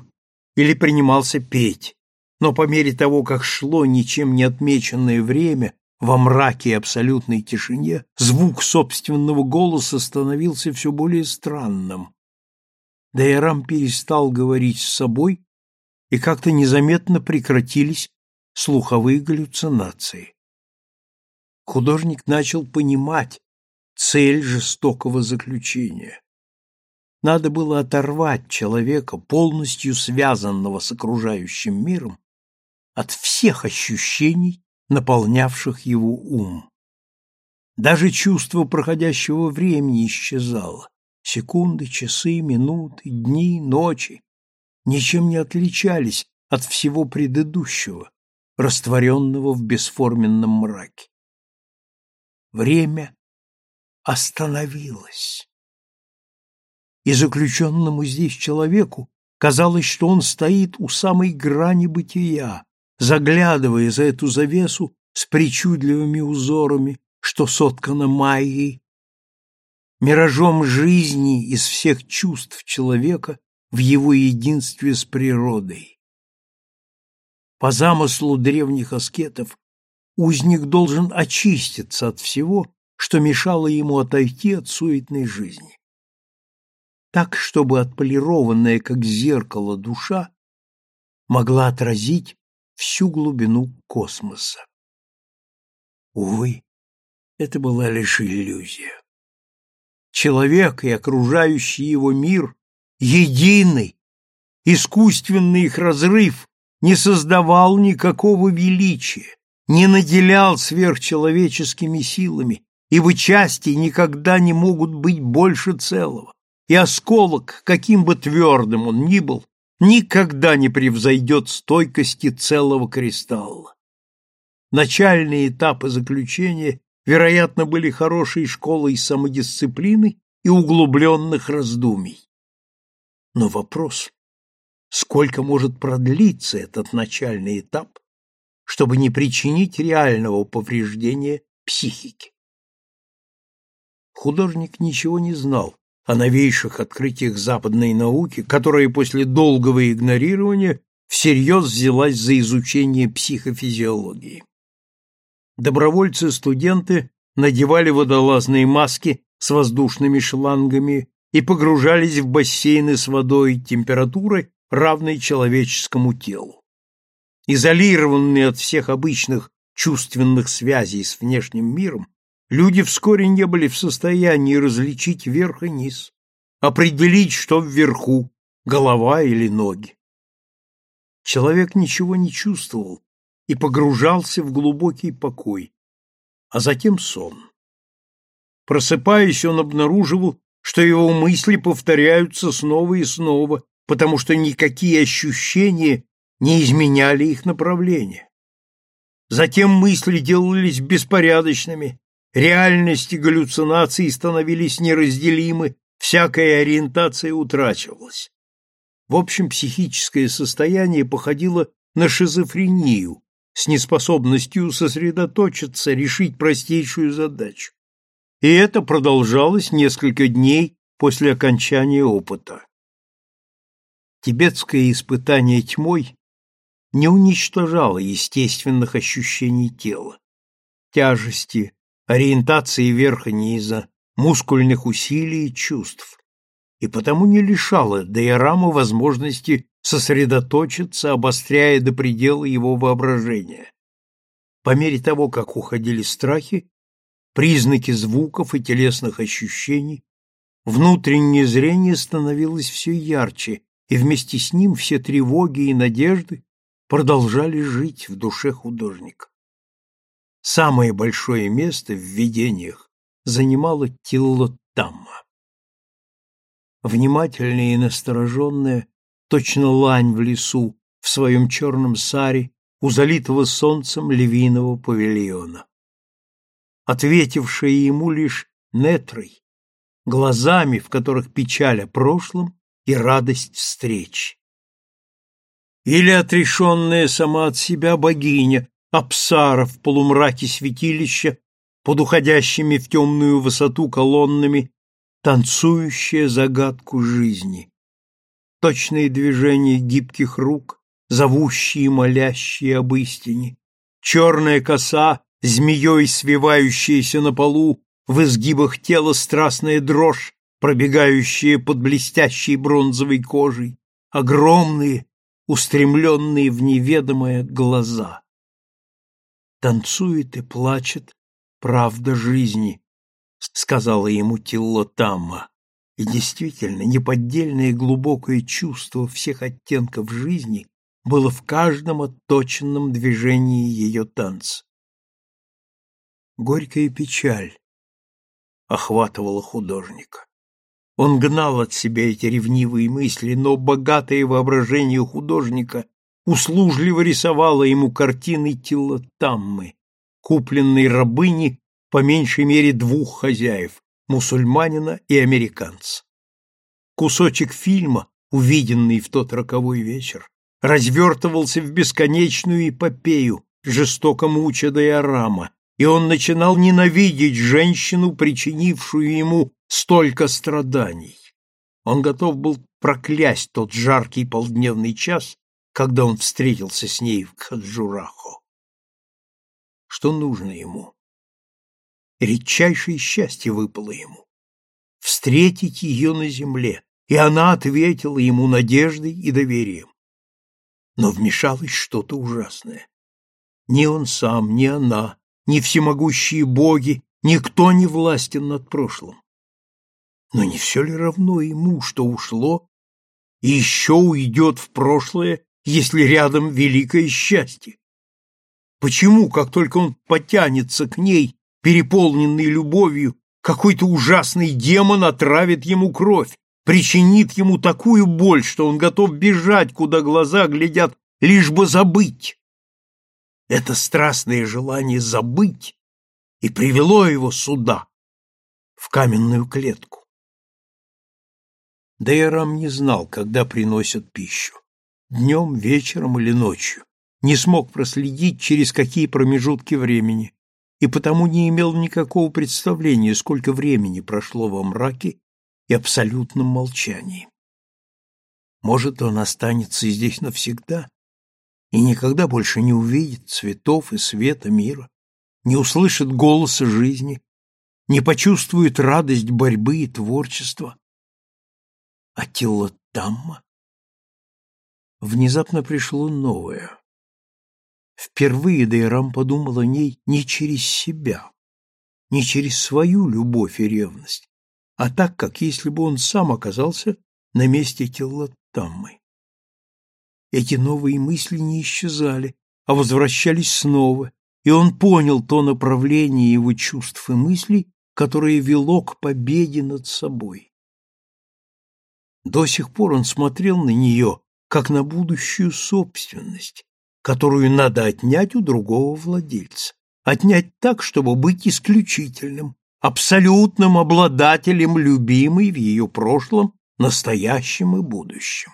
Speaker 1: или принимался петь, но по мере того, как шло ничем не отмеченное время, во мраке и абсолютной тишине, звук собственного голоса становился все более странным. Дайрам перестал говорить с собой и как-то незаметно прекратились слуховые галлюцинации. Художник начал понимать цель жестокого заключения. Надо было оторвать человека, полностью связанного с окружающим миром, от всех ощущений, наполнявших его ум. Даже чувство проходящего времени исчезало. Секунды, часы, минуты, дни, ночи ничем не отличались от всего предыдущего, растворенного в бесформенном мраке. Время остановилось. И заключенному здесь человеку казалось, что он стоит у самой грани бытия, заглядывая за эту завесу с причудливыми узорами, что соткано Майей, миражом жизни из всех чувств человека в его единстве с природой. По замыслу древних аскетов узник должен очиститься от всего, что мешало ему отойти от суетной жизни. Так, чтобы отполированная, как зеркало, душа могла отразить всю глубину космоса. Увы, это была лишь иллюзия. Человек и окружающий его мир единый, искусственный их разрыв не создавал никакого величия, не наделял сверхчеловеческими силами, ибо части никогда не могут быть больше целого, и осколок, каким бы твердым он ни был, никогда не превзойдет стойкости целого кристалла. Начальные этапы заключения, вероятно, были хорошей школой самодисциплины и углубленных раздумий. Но вопрос, сколько может продлиться этот начальный этап, чтобы не причинить реального повреждения психике? Художник ничего не знал о новейших открытиях западной науки, которая после долгого игнорирования всерьез взялась за изучение психофизиологии. Добровольцы-студенты надевали водолазные маски с воздушными шлангами и погружались в бассейны с водой температурой, равной человеческому телу. Изолированные от всех обычных чувственных связей с внешним миром, люди вскоре не были в состоянии различить верх и низ, определить, что вверху, голова или ноги. Человек ничего не чувствовал и погружался в глубокий покой, а затем сон. Просыпаясь, он обнаруживал, что его мысли повторяются снова и снова, потому что никакие ощущения не изменяли их направление. Затем мысли делались беспорядочными, Реальность и галлюцинации становились неразделимы, всякая ориентация утрачивалась. В общем, психическое состояние походило на шизофрению с неспособностью сосредоточиться, решить простейшую задачу. И это продолжалось несколько дней после окончания опыта. Тибетское испытание тьмой не уничтожало естественных ощущений тела, тяжести, ориентации верха низа, мускульных усилий и чувств, и потому не лишала Дайорама возможности сосредоточиться, обостряя до предела его воображения. По мере того, как уходили страхи, признаки звуков и телесных ощущений, внутреннее зрение становилось все ярче, и вместе с ним все тревоги и надежды продолжали жить в душе художника. Самое большое место в видениях занимала Тиллотамма. Внимательная и настороженная, точно лань в лесу, в своем черном саре, у залитого солнцем львиного павильона. Ответившая ему лишь нетрой, глазами, в которых печаль о прошлом и радость встреч. Или отрешенная сама от себя богиня, Апсара в полумраке святилища, под уходящими в темную высоту колоннами, танцующая загадку жизни. Точные движения гибких рук, зовущие и молящие об истине. Черная коса, змеей свивающаяся на полу, в изгибах тела страстная дрожь, пробегающая под блестящей бронзовой кожей, огромные, устремленные в неведомое глаза. Танцует и плачет правда жизни, сказала ему Тиллотамма. И действительно, неподдельное глубокое чувство всех оттенков жизни было в каждом отточенном движении ее танца. Горькая печаль охватывала художника. Он гнал от себя эти ревнивые мысли, но богатое воображение художника услужливо рисовало ему картины Тиллотаммы, купленной рабыни по меньшей мере двух хозяев, мусульманина и американца. Кусочек фильма, увиденный в тот роковой вечер, развертывался в бесконечную эпопею, жестоко муча Дайорама, и он начинал ненавидеть женщину, причинившую ему столько страданий. Он готов был проклясть тот жаркий полдневный час, когда он встретился с ней в Каджурахо. Что нужно ему? Редчайшее счастье выпало ему. Встретить ее на земле, и она ответила ему надеждой и доверием. Но вмешалось что-то ужасное. Ни он сам, ни она, ни всемогущие боги, никто не властен над прошлым. Но не все ли равно ему, что ушло и еще уйдет в прошлое, если рядом великое счастье? Почему, как только он потянется к ней, переполненный любовью, какой-то ужасный демон отравит ему кровь, причинит ему такую боль, что он готов бежать, куда глаза глядят, лишь бы забыть? Это страстное желание забыть и привело его сюда, в каменную клетку. Дейрам не знал, когда приносят пищу — днем, вечером или ночью, не смог проследить, через какие промежутки времени, и потому не имел никакого представления, сколько времени прошло во мраке и абсолютном молчании. Может, он останется здесь навсегда? И никогда больше не увидит цветов и света мира, не услышит голоса жизни, не почувствует радость борьбы и творчества. А Тиллотамма? Внезапно пришло новое. Впервые Дайрам подумал о ней не через себя, не через свою любовь и ревность, а так, как если бы он сам оказался на месте Тиллотаммы. Эти новые мысли не исчезали, а возвращались снова, и он понял то направление его чувств и мыслей, которое вело к победе над собой. До сих пор он смотрел на нее, как на будущую собственность, которую надо отнять у другого владельца. Отнять так, чтобы быть исключительным, абсолютным обладателем любимой в ее прошлом, настоящем и будущем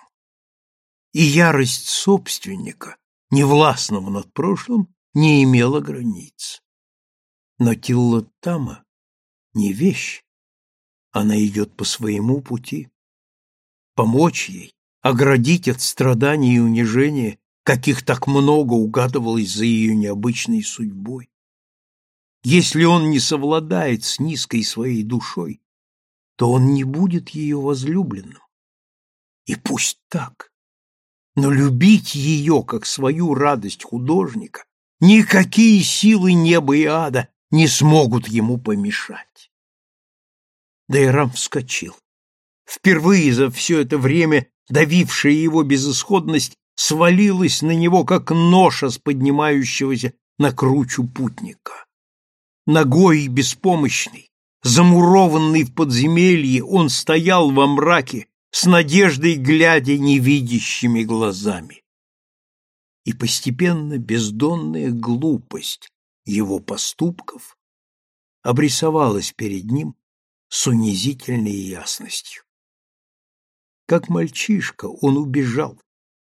Speaker 1: и ярость собственника, невластного над прошлым, не имела границ. Но Тиллотама не вещь, она идет по своему пути. Помочь ей, оградить от страданий и унижения, каких так много угадывалось за ее необычной судьбой. Если он не совладает с низкой своей душой, то он не будет ее возлюбленным. И пусть так но любить ее, как свою радость художника, никакие силы неба и ада не смогут ему помешать. Дайрам вскочил. Впервые за все это время давившая его безысходность свалилась на него, как ноша с поднимающегося на кручу путника. Ногой беспомощный, замурованный в подземелье, он стоял во мраке, с надеждой глядя невидящими глазами. И постепенно бездонная глупость его поступков обрисовалась перед ним, с унизительной ясностью. Как мальчишка он убежал,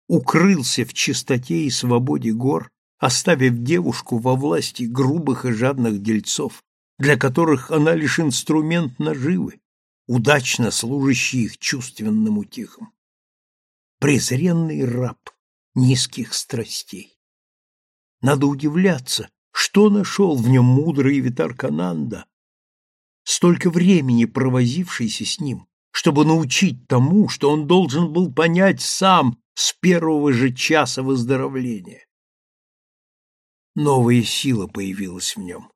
Speaker 1: укрылся в чистоте и свободе гор, оставив девушку во власти грубых и жадных дельцов, для которых она лишь инструмент наживы, удачно служащий их чувственным утихам. Презренный раб низких страстей. Надо удивляться, что нашел в нем мудрый Витаркананда, столько времени провозившийся с ним, чтобы научить тому, что он должен был понять сам с первого же часа выздоровления. Новая сила появилась в нем.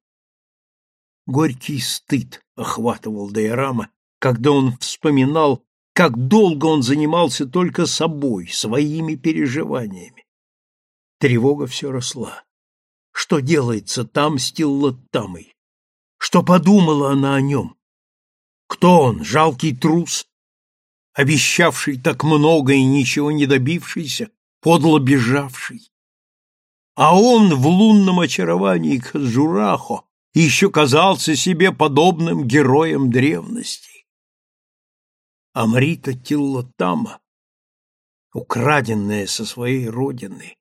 Speaker 1: Горький стыд охватывал Дайрама, когда он вспоминал, как долго он занимался только собой, своими переживаниями. Тревога все росла. Что делается там с Тиллотамой? Что подумала она о нем? Кто он, жалкий трус, обещавший так много и ничего не добившийся, подло бежавший? А он в лунном очаровании Хаджурахо еще казался себе подобным героем древности. Амрита Тиллотама, украденная со своей родины.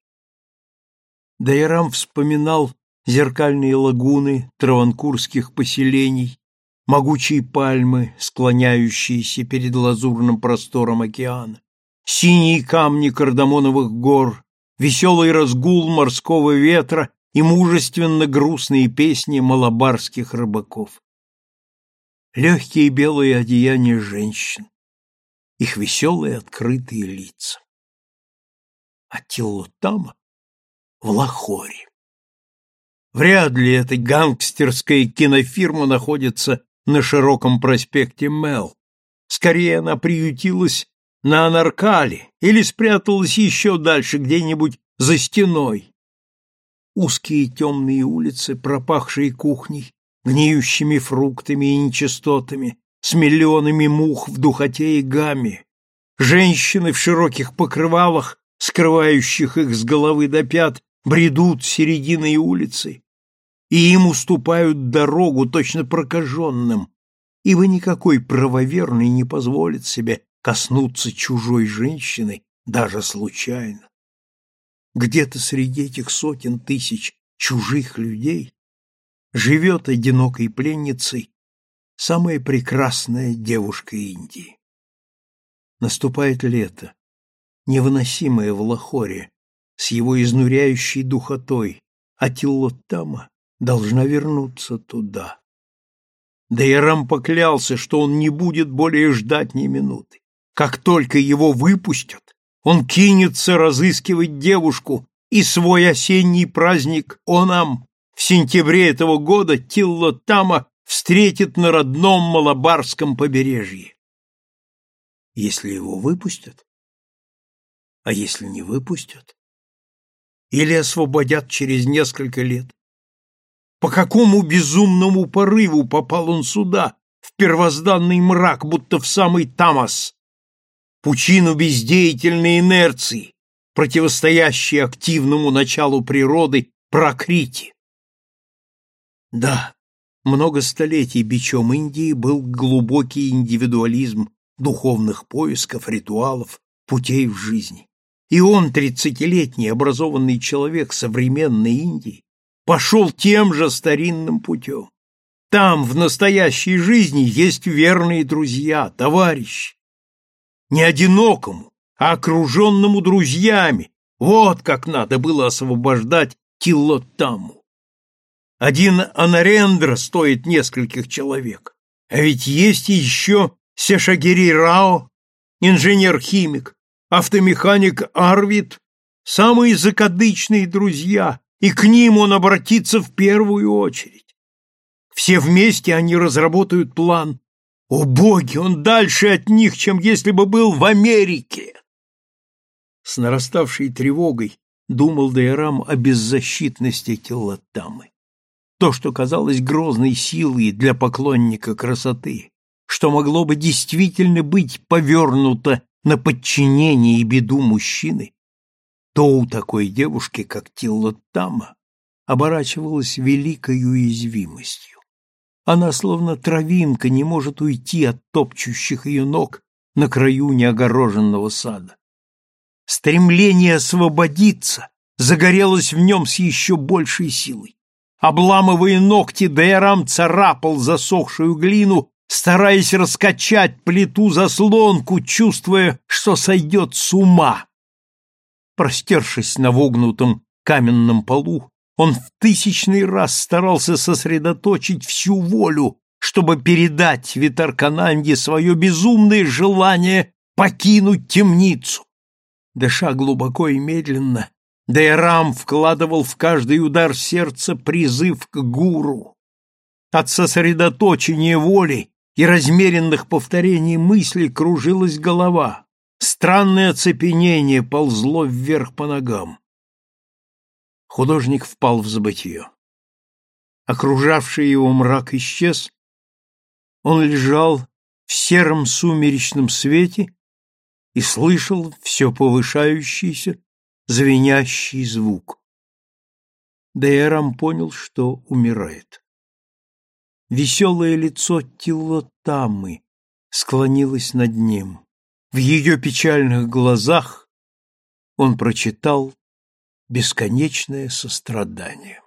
Speaker 1: Дайрам вспоминал зеркальные лагуны траванкурских поселений, могучие пальмы, склоняющиеся перед лазурным простором океана, синие камни кардамоновых гор, веселый разгул морского ветра и мужественно грустные песни малабарских рыбаков. Легкие белые одеяния женщин, их веселые открытые лица. А Тиллотама в Лахоре. Вряд ли эта гангстерская кинофирма находится на широком проспекте Мел. Скорее, она приютилась на Анаркале или спряталась еще дальше, где-нибудь за стеной. Узкие темные улицы, пропахшие кухней, гниющими фруктами и нечистотами, с миллионами мух в духоте и гамме, женщины в широких покрывалах, скрывающих их с головы до пят, бредут серединой улицы, и им уступают дорогу точно прокаженным, ибо никакой правоверный не позволит себе коснуться чужой женщины даже случайно. Где-то среди этих сотен тысяч чужих людей живет одинокой пленницей самая прекрасная девушка Индии. Наступает лето, невыносимое в Лахоре, с его изнуряющей духотой, а Тиллотама должна вернуться туда. Да и Рам поклялся, что он не будет более ждать ни минуты. Как только его выпустят, он кинется разыскивать девушку, и свой осенний праздник Онам в сентябре этого года Тиллотама встретит на родном Малабарском побережье. Если его выпустят? А если не выпустят? или освободят через несколько лет. По какому безумному порыву попал он сюда, в первозданный мрак, будто в самый Тамас, пучину бездеятельной инерции, противостоящей активному началу природы Пракрити? Да, много столетий бичом Индии был глубокий индивидуализм духовных поисков, ритуалов, путей в жизни. И он, тридцатилетний образованный человек современной Индии, пошел тем же старинным путем. Там, в настоящей жизни, есть верные друзья, товарищи. Не одинокому, а окруженному друзьями. Вот как надо было освобождать Тиллотаму. Один Анарендра стоит нескольких человек. А ведь есть еще Сешагири Рао, инженер-химик, автомеханик Арвид — самые закадычные друзья, и к ним он обратится в первую очередь. Все вместе они разработают план. О боги, он дальше от них, чем если бы был в Америке. С нараставшей тревогой думал Дайрам о беззащитности Теллатамы. То, что казалось грозной силой для поклонника красоты, что могло бы действительно быть повернуто на подчинение и беду мужчины, то у такой девушки, как Тиллотама, оборачивалась великой уязвимостью. Она, словно травинка, не может уйти от топчущих ее ног на краю неогороженного сада. Стремление освободиться загорелось в нем с еще большей силой. Обламывая ногти, Дейрам царапал засохшую глину, стараясь раскачать плиту-заслонку, чувствуя, что сойдет с ума. Простершись на вогнутом каменном полу, он в тысячный раз старался сосредоточить всю волю, чтобы передать Витаркананде свое безумное желание покинуть темницу. Дыша глубоко и медленно, Дейрам вкладывал в каждый удар сердца призыв к гуру. От сосредоточения воли и размеренных повторений мыслей кружилась голова. Странное оцепенение ползло вверх по ногам. Художник впал в забытье. Окружавший его мрак исчез. Он лежал в сером сумеречном свете и слышал все повышающийся, звенящий звук. Дейрам понял, что умирает. Веселое лицо Тилотамы склонилось над ним. В ее печальных глазах он прочитал бесконечное сострадание.